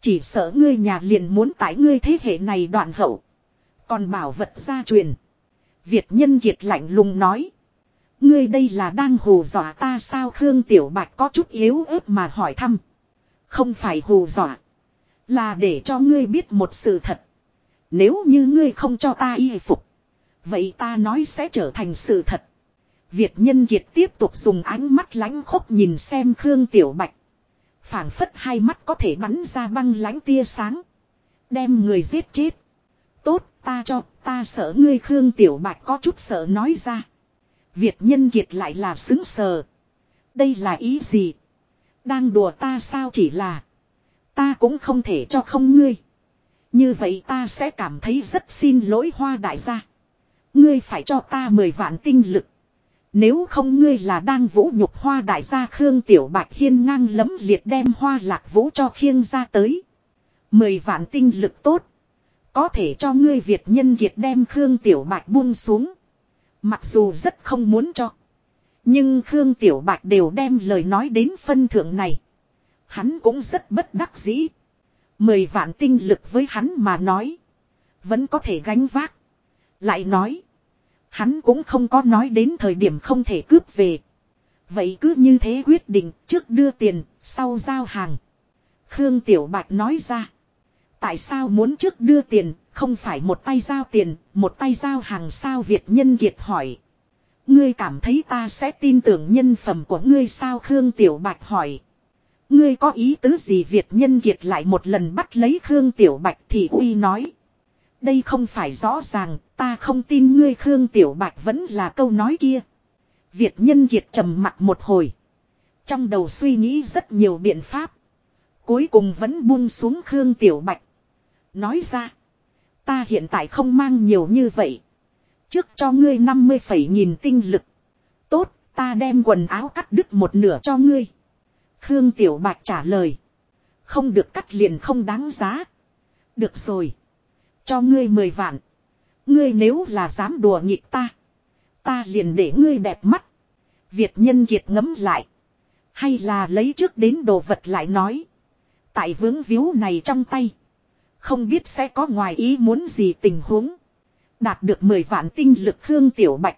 Chỉ sợ ngươi nhà liền muốn tải ngươi thế hệ này đoạn hậu. Còn bảo vật gia truyền. Việt nhân kiệt lạnh lùng nói. Ngươi đây là đang hù dọa ta sao Khương Tiểu Bạch có chút yếu ớt mà hỏi thăm. Không phải hù dọa. Là để cho ngươi biết một sự thật. Nếu như ngươi không cho ta y phục. Vậy ta nói sẽ trở thành sự thật. Việt nhân kiệt tiếp tục dùng ánh mắt lánh khốc nhìn xem Khương Tiểu Bạch phảng phất hai mắt có thể bắn ra băng lánh tia sáng. Đem người giết chết. Tốt, ta cho, ta sợ ngươi Khương Tiểu Bạch có chút sợ nói ra. Việt nhân kiệt lại là xứng sờ. Đây là ý gì? Đang đùa ta sao chỉ là. Ta cũng không thể cho không ngươi. Như vậy ta sẽ cảm thấy rất xin lỗi hoa đại gia. Ngươi phải cho ta mười vạn tinh lực. Nếu không ngươi là đang vũ nhục hoa đại gia Khương Tiểu Bạch Hiên ngang lấm liệt đem hoa lạc vũ cho khiêng ra tới. Mười vạn tinh lực tốt. Có thể cho ngươi Việt nhân kiệt đem Khương Tiểu Bạch buông xuống. Mặc dù rất không muốn cho. Nhưng Khương Tiểu Bạch đều đem lời nói đến phân thượng này. Hắn cũng rất bất đắc dĩ. Mười vạn tinh lực với hắn mà nói. Vẫn có thể gánh vác. Lại nói. Hắn cũng không có nói đến thời điểm không thể cướp về. Vậy cứ như thế quyết định trước đưa tiền, sau giao hàng. Khương Tiểu Bạch nói ra. Tại sao muốn trước đưa tiền, không phải một tay giao tiền, một tay giao hàng sao Việt Nhân Kiệt hỏi. Ngươi cảm thấy ta sẽ tin tưởng nhân phẩm của ngươi sao Khương Tiểu Bạch hỏi. Ngươi có ý tứ gì Việt Nhân Kiệt lại một lần bắt lấy Khương Tiểu Bạch thì uy nói. Đây không phải rõ ràng, ta không tin ngươi Khương Tiểu Bạch vẫn là câu nói kia. Việt Nhân Kiệt trầm mặt một hồi. Trong đầu suy nghĩ rất nhiều biện pháp. Cuối cùng vẫn buông xuống Khương Tiểu Bạch. Nói ra. Ta hiện tại không mang nhiều như vậy. Trước cho ngươi 50 phẩy nghìn tinh lực. Tốt, ta đem quần áo cắt đứt một nửa cho ngươi. Khương Tiểu Bạch trả lời. Không được cắt liền không đáng giá. Được rồi. Cho ngươi 10 vạn. Ngươi nếu là dám đùa nghịch ta. Ta liền để ngươi đẹp mắt. Việt nhân kiệt ngấm lại. Hay là lấy trước đến đồ vật lại nói. Tại vướng víu này trong tay. Không biết sẽ có ngoài ý muốn gì tình huống. Đạt được 10 vạn tinh lực Khương Tiểu Bạch.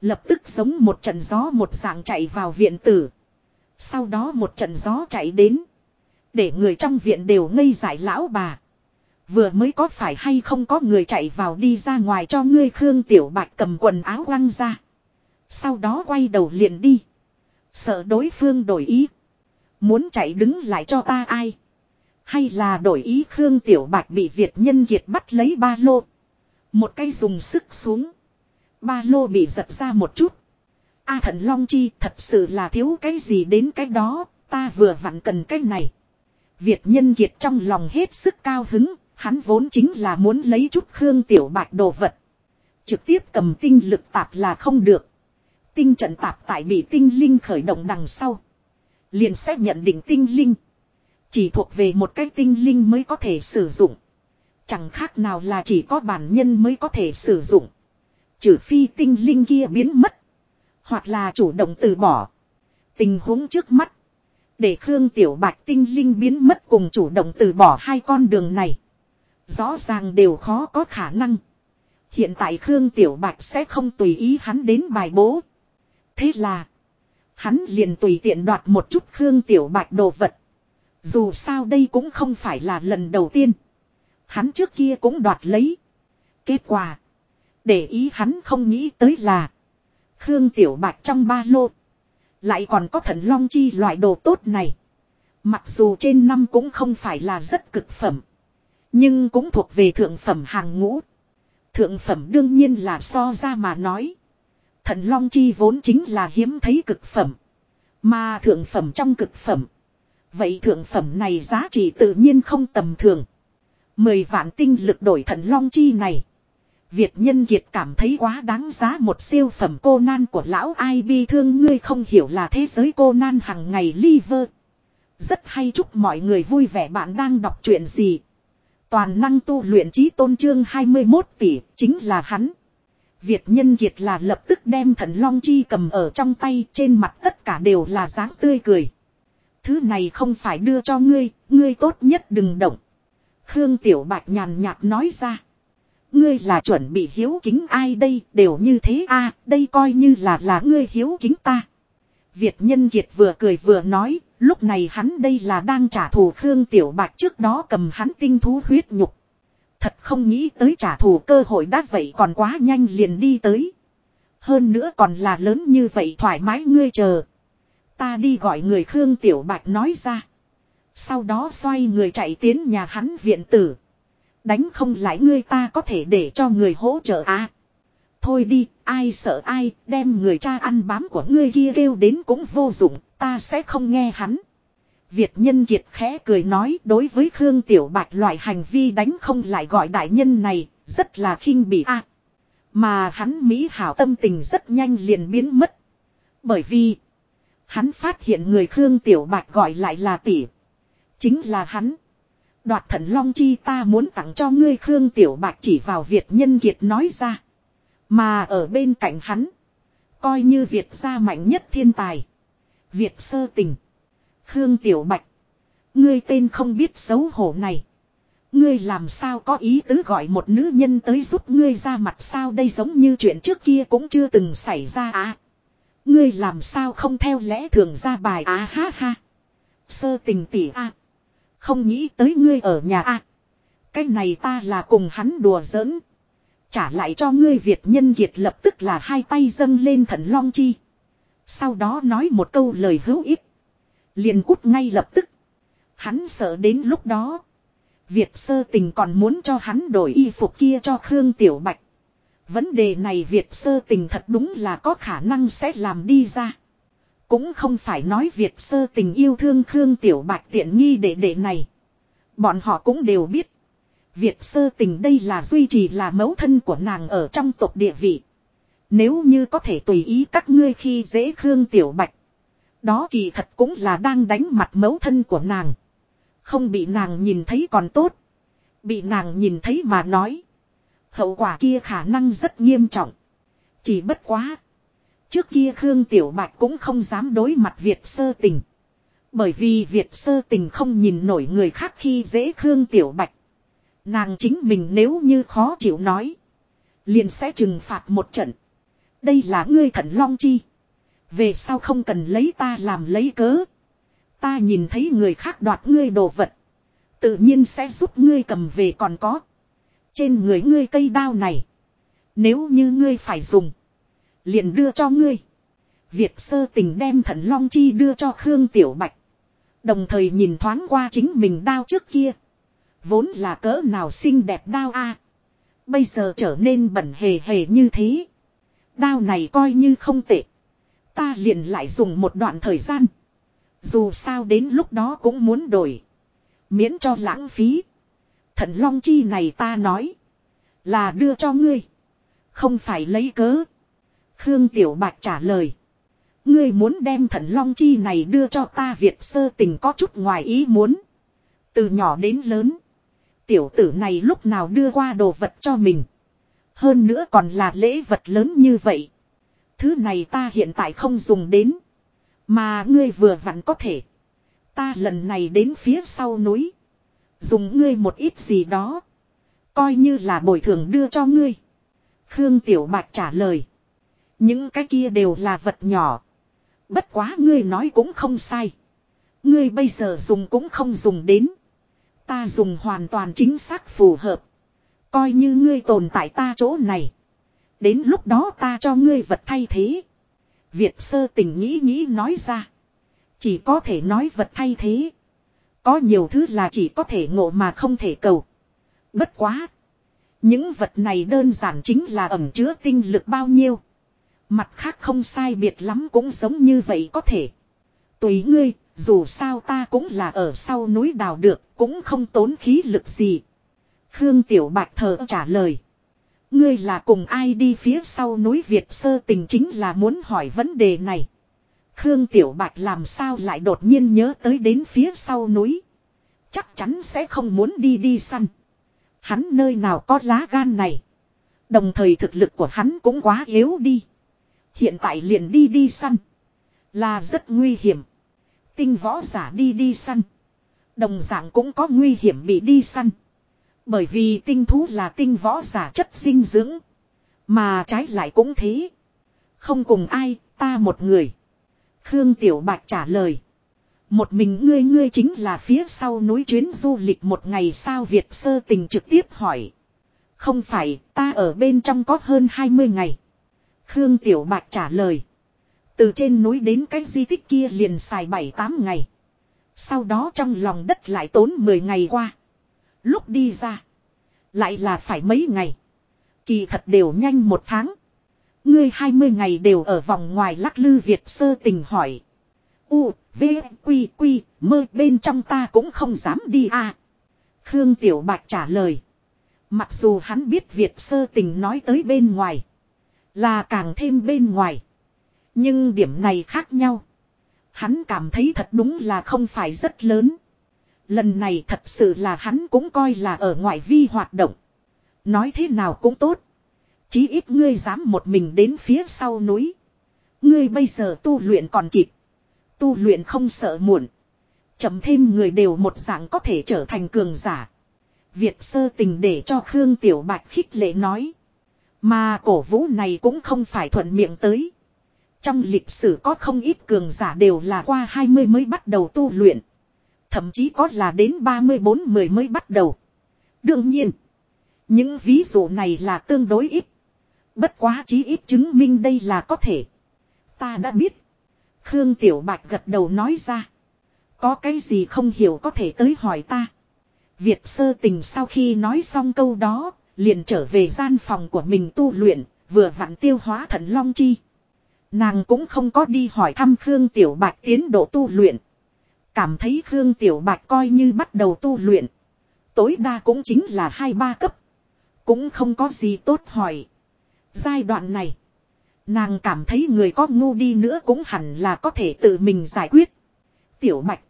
Lập tức giống một trận gió một dạng chạy vào viện tử. Sau đó một trận gió chạy đến. Để người trong viện đều ngây giải lão bà. Vừa mới có phải hay không có người chạy vào đi ra ngoài cho ngươi Khương Tiểu Bạch cầm quần áo quăng ra. Sau đó quay đầu liền đi. Sợ đối phương đổi ý. Muốn chạy đứng lại cho ta ai. Hay là đổi ý Khương Tiểu Bạch bị Việt nhân kiệt bắt lấy ba lô. Một cây dùng sức xuống. Ba lô bị giật ra một chút. A thần long chi, thật sự là thiếu cái gì đến cái đó. Ta vừa vặn cần cái này. Việt nhân kiệt trong lòng hết sức cao hứng. Hắn vốn chính là muốn lấy chút Khương Tiểu Bạch đồ vật. Trực tiếp cầm tinh lực tạp là không được. Tinh trận tạp tại bị tinh linh khởi động đằng sau. Liền sẽ nhận định tinh linh. Chỉ thuộc về một cái tinh linh mới có thể sử dụng. Chẳng khác nào là chỉ có bản nhân mới có thể sử dụng. Trừ phi tinh linh kia biến mất. Hoặc là chủ động từ bỏ. Tình huống trước mắt. Để Khương Tiểu Bạch tinh linh biến mất cùng chủ động từ bỏ hai con đường này. Rõ ràng đều khó có khả năng. Hiện tại Khương Tiểu Bạch sẽ không tùy ý hắn đến bài bố. Thế là. Hắn liền tùy tiện đoạt một chút Khương Tiểu Bạch đồ vật. Dù sao đây cũng không phải là lần đầu tiên. Hắn trước kia cũng đoạt lấy. Kết quả. Để ý hắn không nghĩ tới là. Khương Tiểu Bạch trong ba lô. Lại còn có thần long chi loại đồ tốt này. Mặc dù trên năm cũng không phải là rất cực phẩm. Nhưng cũng thuộc về thượng phẩm hàng ngũ. Thượng phẩm đương nhiên là so ra mà nói. Thần long chi vốn chính là hiếm thấy cực phẩm. Mà thượng phẩm trong cực phẩm. Vậy thượng phẩm này giá trị tự nhiên không tầm thường. Mười vạn tinh lực đổi thần long chi này. Việt nhân kiệt cảm thấy quá đáng giá một siêu phẩm cô nan của lão ai bi thương ngươi không hiểu là thế giới cô nan hằng ngày liver. Rất hay chúc mọi người vui vẻ bạn đang đọc chuyện gì. Toàn năng tu luyện trí tôn trương 21 tỷ chính là hắn. Việt nhân kiệt là lập tức đem thần long chi cầm ở trong tay trên mặt tất cả đều là dáng tươi cười. Thứ này không phải đưa cho ngươi, ngươi tốt nhất đừng động. Khương Tiểu Bạch nhàn nhạt nói ra. Ngươi là chuẩn bị hiếu kính ai đây, đều như thế a à, đây coi như là là ngươi hiếu kính ta. Việt Nhân Kiệt vừa cười vừa nói, lúc này hắn đây là đang trả thù Khương Tiểu Bạch trước đó cầm hắn tinh thú huyết nhục. Thật không nghĩ tới trả thù cơ hội đã vậy còn quá nhanh liền đi tới. Hơn nữa còn là lớn như vậy thoải mái ngươi chờ. Ta đi gọi người Khương Tiểu Bạch nói ra. Sau đó xoay người chạy tiến nhà hắn viện tử. Đánh không lại ngươi ta có thể để cho người hỗ trợ à. Thôi đi, ai sợ ai, đem người cha ăn bám của ngươi kia kêu đến cũng vô dụng, ta sẽ không nghe hắn. Việt nhân kiệt khẽ cười nói đối với Khương Tiểu Bạch loại hành vi đánh không lại gọi đại nhân này, rất là khinh bỉ a. mà hắn Mỹ hảo tâm tình rất nhanh liền biến mất. Bởi vì, hắn phát hiện người Khương Tiểu Bạch gọi lại là tỷ. Chính là hắn. Đoạt thần long chi ta muốn tặng cho ngươi Khương Tiểu Bạch chỉ vào Việt nhân kiệt nói ra. Mà ở bên cạnh hắn. Coi như Việt gia mạnh nhất thiên tài. Việt sơ tình. Khương Tiểu Bạch. Ngươi tên không biết xấu hổ này. Ngươi làm sao có ý tứ gọi một nữ nhân tới giúp ngươi ra mặt sao đây giống như chuyện trước kia cũng chưa từng xảy ra à. Ngươi làm sao không theo lẽ thường ra bài à ha ha. Sơ tình tỉ à. Không nghĩ tới ngươi ở nhà à. Cái này ta là cùng hắn đùa giỡn. Trả lại cho ngươi Việt nhân kiệt lập tức là hai tay dâng lên thần long chi. Sau đó nói một câu lời hữu ích. Liền cút ngay lập tức. Hắn sợ đến lúc đó. Việt sơ tình còn muốn cho hắn đổi y phục kia cho Khương Tiểu Bạch. Vấn đề này Việt sơ tình thật đúng là có khả năng sẽ làm đi ra. Cũng không phải nói Việt sơ tình yêu thương Khương Tiểu Bạch tiện nghi đệ đệ này. Bọn họ cũng đều biết. Việt sơ tình đây là duy trì là mẫu thân của nàng ở trong tộc địa vị. Nếu như có thể tùy ý các ngươi khi dễ Khương Tiểu Bạch. Đó kỳ thật cũng là đang đánh mặt mẫu thân của nàng. Không bị nàng nhìn thấy còn tốt. Bị nàng nhìn thấy mà nói. Hậu quả kia khả năng rất nghiêm trọng. Chỉ bất quá. Trước kia Khương Tiểu Bạch cũng không dám đối mặt Việt sơ tình. Bởi vì Việt sơ tình không nhìn nổi người khác khi dễ Khương Tiểu Bạch. Nàng chính mình nếu như khó chịu nói. Liền sẽ trừng phạt một trận. Đây là ngươi thần long chi. Về sau không cần lấy ta làm lấy cớ. Ta nhìn thấy người khác đoạt ngươi đồ vật. Tự nhiên sẽ giúp ngươi cầm về còn có. Trên người ngươi cây đao này. Nếu như ngươi phải dùng. Liền đưa cho ngươi. Việt sơ tình đem thần long chi đưa cho Khương Tiểu Bạch. Đồng thời nhìn thoáng qua chính mình đao trước kia. Vốn là cỡ nào xinh đẹp đao a Bây giờ trở nên bẩn hề hề như thế. Đao này coi như không tệ. Ta liền lại dùng một đoạn thời gian. Dù sao đến lúc đó cũng muốn đổi. Miễn cho lãng phí. Thần long chi này ta nói. Là đưa cho ngươi. Không phải lấy cớ. Khương Tiểu Bạch trả lời. Ngươi muốn đem thần long chi này đưa cho ta Việt sơ tình có chút ngoài ý muốn. Từ nhỏ đến lớn. Tiểu tử này lúc nào đưa qua đồ vật cho mình. Hơn nữa còn là lễ vật lớn như vậy. Thứ này ta hiện tại không dùng đến. Mà ngươi vừa vặn có thể. Ta lần này đến phía sau núi. Dùng ngươi một ít gì đó. Coi như là bồi thường đưa cho ngươi. Khương Tiểu Bạch trả lời. Những cái kia đều là vật nhỏ. Bất quá ngươi nói cũng không sai. Ngươi bây giờ dùng cũng không dùng đến. Ta dùng hoàn toàn chính xác phù hợp. Coi như ngươi tồn tại ta chỗ này. Đến lúc đó ta cho ngươi vật thay thế. Việt sơ tình nghĩ nghĩ nói ra. Chỉ có thể nói vật thay thế. Có nhiều thứ là chỉ có thể ngộ mà không thể cầu. Bất quá. Những vật này đơn giản chính là ẩm chứa tinh lực bao nhiêu. Mặt khác không sai biệt lắm cũng giống như vậy có thể. Tùy ngươi, dù sao ta cũng là ở sau núi đào được, cũng không tốn khí lực gì. Khương Tiểu Bạch thờ trả lời. Ngươi là cùng ai đi phía sau núi Việt sơ tình chính là muốn hỏi vấn đề này. Khương Tiểu Bạch làm sao lại đột nhiên nhớ tới đến phía sau núi. Chắc chắn sẽ không muốn đi đi săn. Hắn nơi nào có lá gan này. Đồng thời thực lực của hắn cũng quá yếu đi. Hiện tại liền đi đi săn. Là rất nguy hiểm. Tinh võ giả đi đi săn. Đồng dạng cũng có nguy hiểm bị đi săn. Bởi vì tinh thú là tinh võ giả chất dinh dưỡng. Mà trái lại cũng thế. Không cùng ai, ta một người. Khương Tiểu Bạch trả lời. Một mình ngươi ngươi chính là phía sau núi chuyến du lịch một ngày sao Việt sơ tình trực tiếp hỏi. Không phải, ta ở bên trong có hơn 20 ngày. Khương Tiểu Bạch trả lời. Từ trên núi đến cái di tích kia liền xài 7-8 ngày. Sau đó trong lòng đất lại tốn 10 ngày qua. Lúc đi ra. Lại là phải mấy ngày. Kỳ thật đều nhanh một tháng. Ngươi 20 ngày đều ở vòng ngoài lắc lư Việt sơ tình hỏi. U, V, Quy, Quy, mơ bên trong ta cũng không dám đi à. Khương Tiểu Bạch trả lời. Mặc dù hắn biết Việt sơ tình nói tới bên ngoài. Là càng thêm bên ngoài. Nhưng điểm này khác nhau. Hắn cảm thấy thật đúng là không phải rất lớn. Lần này thật sự là hắn cũng coi là ở ngoại vi hoạt động. Nói thế nào cũng tốt. Chí ít ngươi dám một mình đến phía sau núi. Ngươi bây giờ tu luyện còn kịp. Tu luyện không sợ muộn. Chậm thêm người đều một dạng có thể trở thành cường giả. Việt sơ tình để cho Khương Tiểu Bạch khích lệ nói. Mà cổ vũ này cũng không phải thuận miệng tới. Trong lịch sử có không ít cường giả đều là qua 20 mới bắt đầu tu luyện. Thậm chí có là đến 34 mười mới bắt đầu. Đương nhiên. Những ví dụ này là tương đối ít. Bất quá chí ít chứng minh đây là có thể. Ta đã biết. Khương Tiểu Bạch gật đầu nói ra. Có cái gì không hiểu có thể tới hỏi ta. Việt sơ tình sau khi nói xong câu đó, liền trở về gian phòng của mình tu luyện, vừa vặn tiêu hóa thần long chi. Nàng cũng không có đi hỏi thăm Khương Tiểu Bạch tiến độ tu luyện. Cảm thấy Khương Tiểu Bạch coi như bắt đầu tu luyện. Tối đa cũng chính là hai ba cấp. Cũng không có gì tốt hỏi. Giai đoạn này. Nàng cảm thấy người có ngu đi nữa cũng hẳn là có thể tự mình giải quyết. Tiểu Bạch.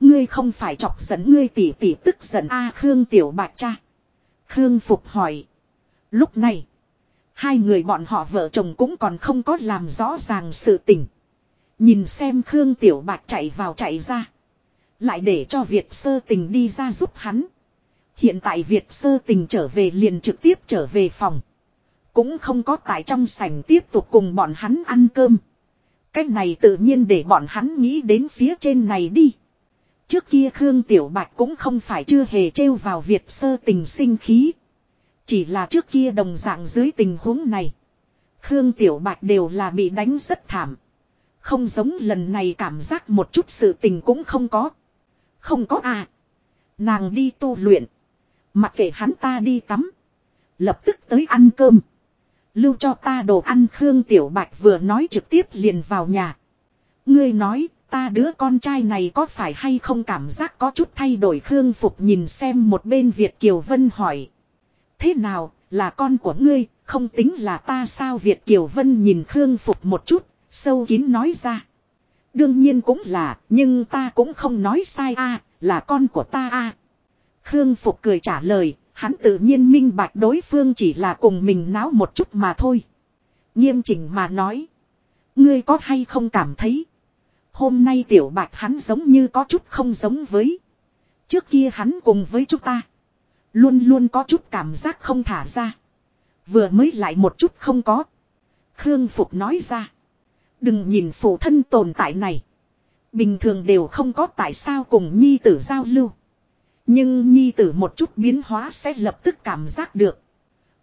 Ngươi không phải chọc giận ngươi tỉ tỉ tức giận a Khương Tiểu Bạch cha. Khương Phục hỏi. Lúc này. Hai người bọn họ vợ chồng cũng còn không có làm rõ ràng sự tình. Nhìn xem Khương Tiểu Bạch chạy vào chạy ra. Lại để cho Việt sơ tình đi ra giúp hắn. Hiện tại Việt sơ tình trở về liền trực tiếp trở về phòng. Cũng không có tại trong sảnh tiếp tục cùng bọn hắn ăn cơm. Cách này tự nhiên để bọn hắn nghĩ đến phía trên này đi. Trước kia Khương Tiểu Bạch cũng không phải chưa hề trêu vào Việt sơ tình sinh khí. Chỉ là trước kia đồng dạng dưới tình huống này. Khương Tiểu Bạch đều là bị đánh rất thảm. Không giống lần này cảm giác một chút sự tình cũng không có. Không có à. Nàng đi tu luyện. Mặc kệ hắn ta đi tắm. Lập tức tới ăn cơm. Lưu cho ta đồ ăn Khương Tiểu Bạch vừa nói trực tiếp liền vào nhà. Ngươi nói, ta đứa con trai này có phải hay không cảm giác có chút thay đổi Khương Phục nhìn xem một bên Việt Kiều Vân hỏi. Thế nào, là con của ngươi, không tính là ta sao Việt Kiều Vân nhìn Khương Phục một chút, sâu kín nói ra. Đương nhiên cũng là, nhưng ta cũng không nói sai a là con của ta a Khương Phục cười trả lời, hắn tự nhiên minh bạch đối phương chỉ là cùng mình náo một chút mà thôi. Nghiêm chỉnh mà nói. Ngươi có hay không cảm thấy. Hôm nay tiểu bạch hắn giống như có chút không giống với. Trước kia hắn cùng với chúng ta. Luôn luôn có chút cảm giác không thả ra. Vừa mới lại một chút không có. Khương Phục nói ra. Đừng nhìn phụ thân tồn tại này. Bình thường đều không có tại sao cùng nhi tử giao lưu. Nhưng nhi tử một chút biến hóa sẽ lập tức cảm giác được.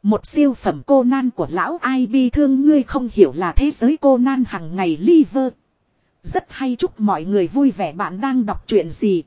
Một siêu phẩm cô nan của lão ai bi thương ngươi không hiểu là thế giới cô nan hằng ngày liver. Rất hay chúc mọi người vui vẻ bạn đang đọc chuyện gì.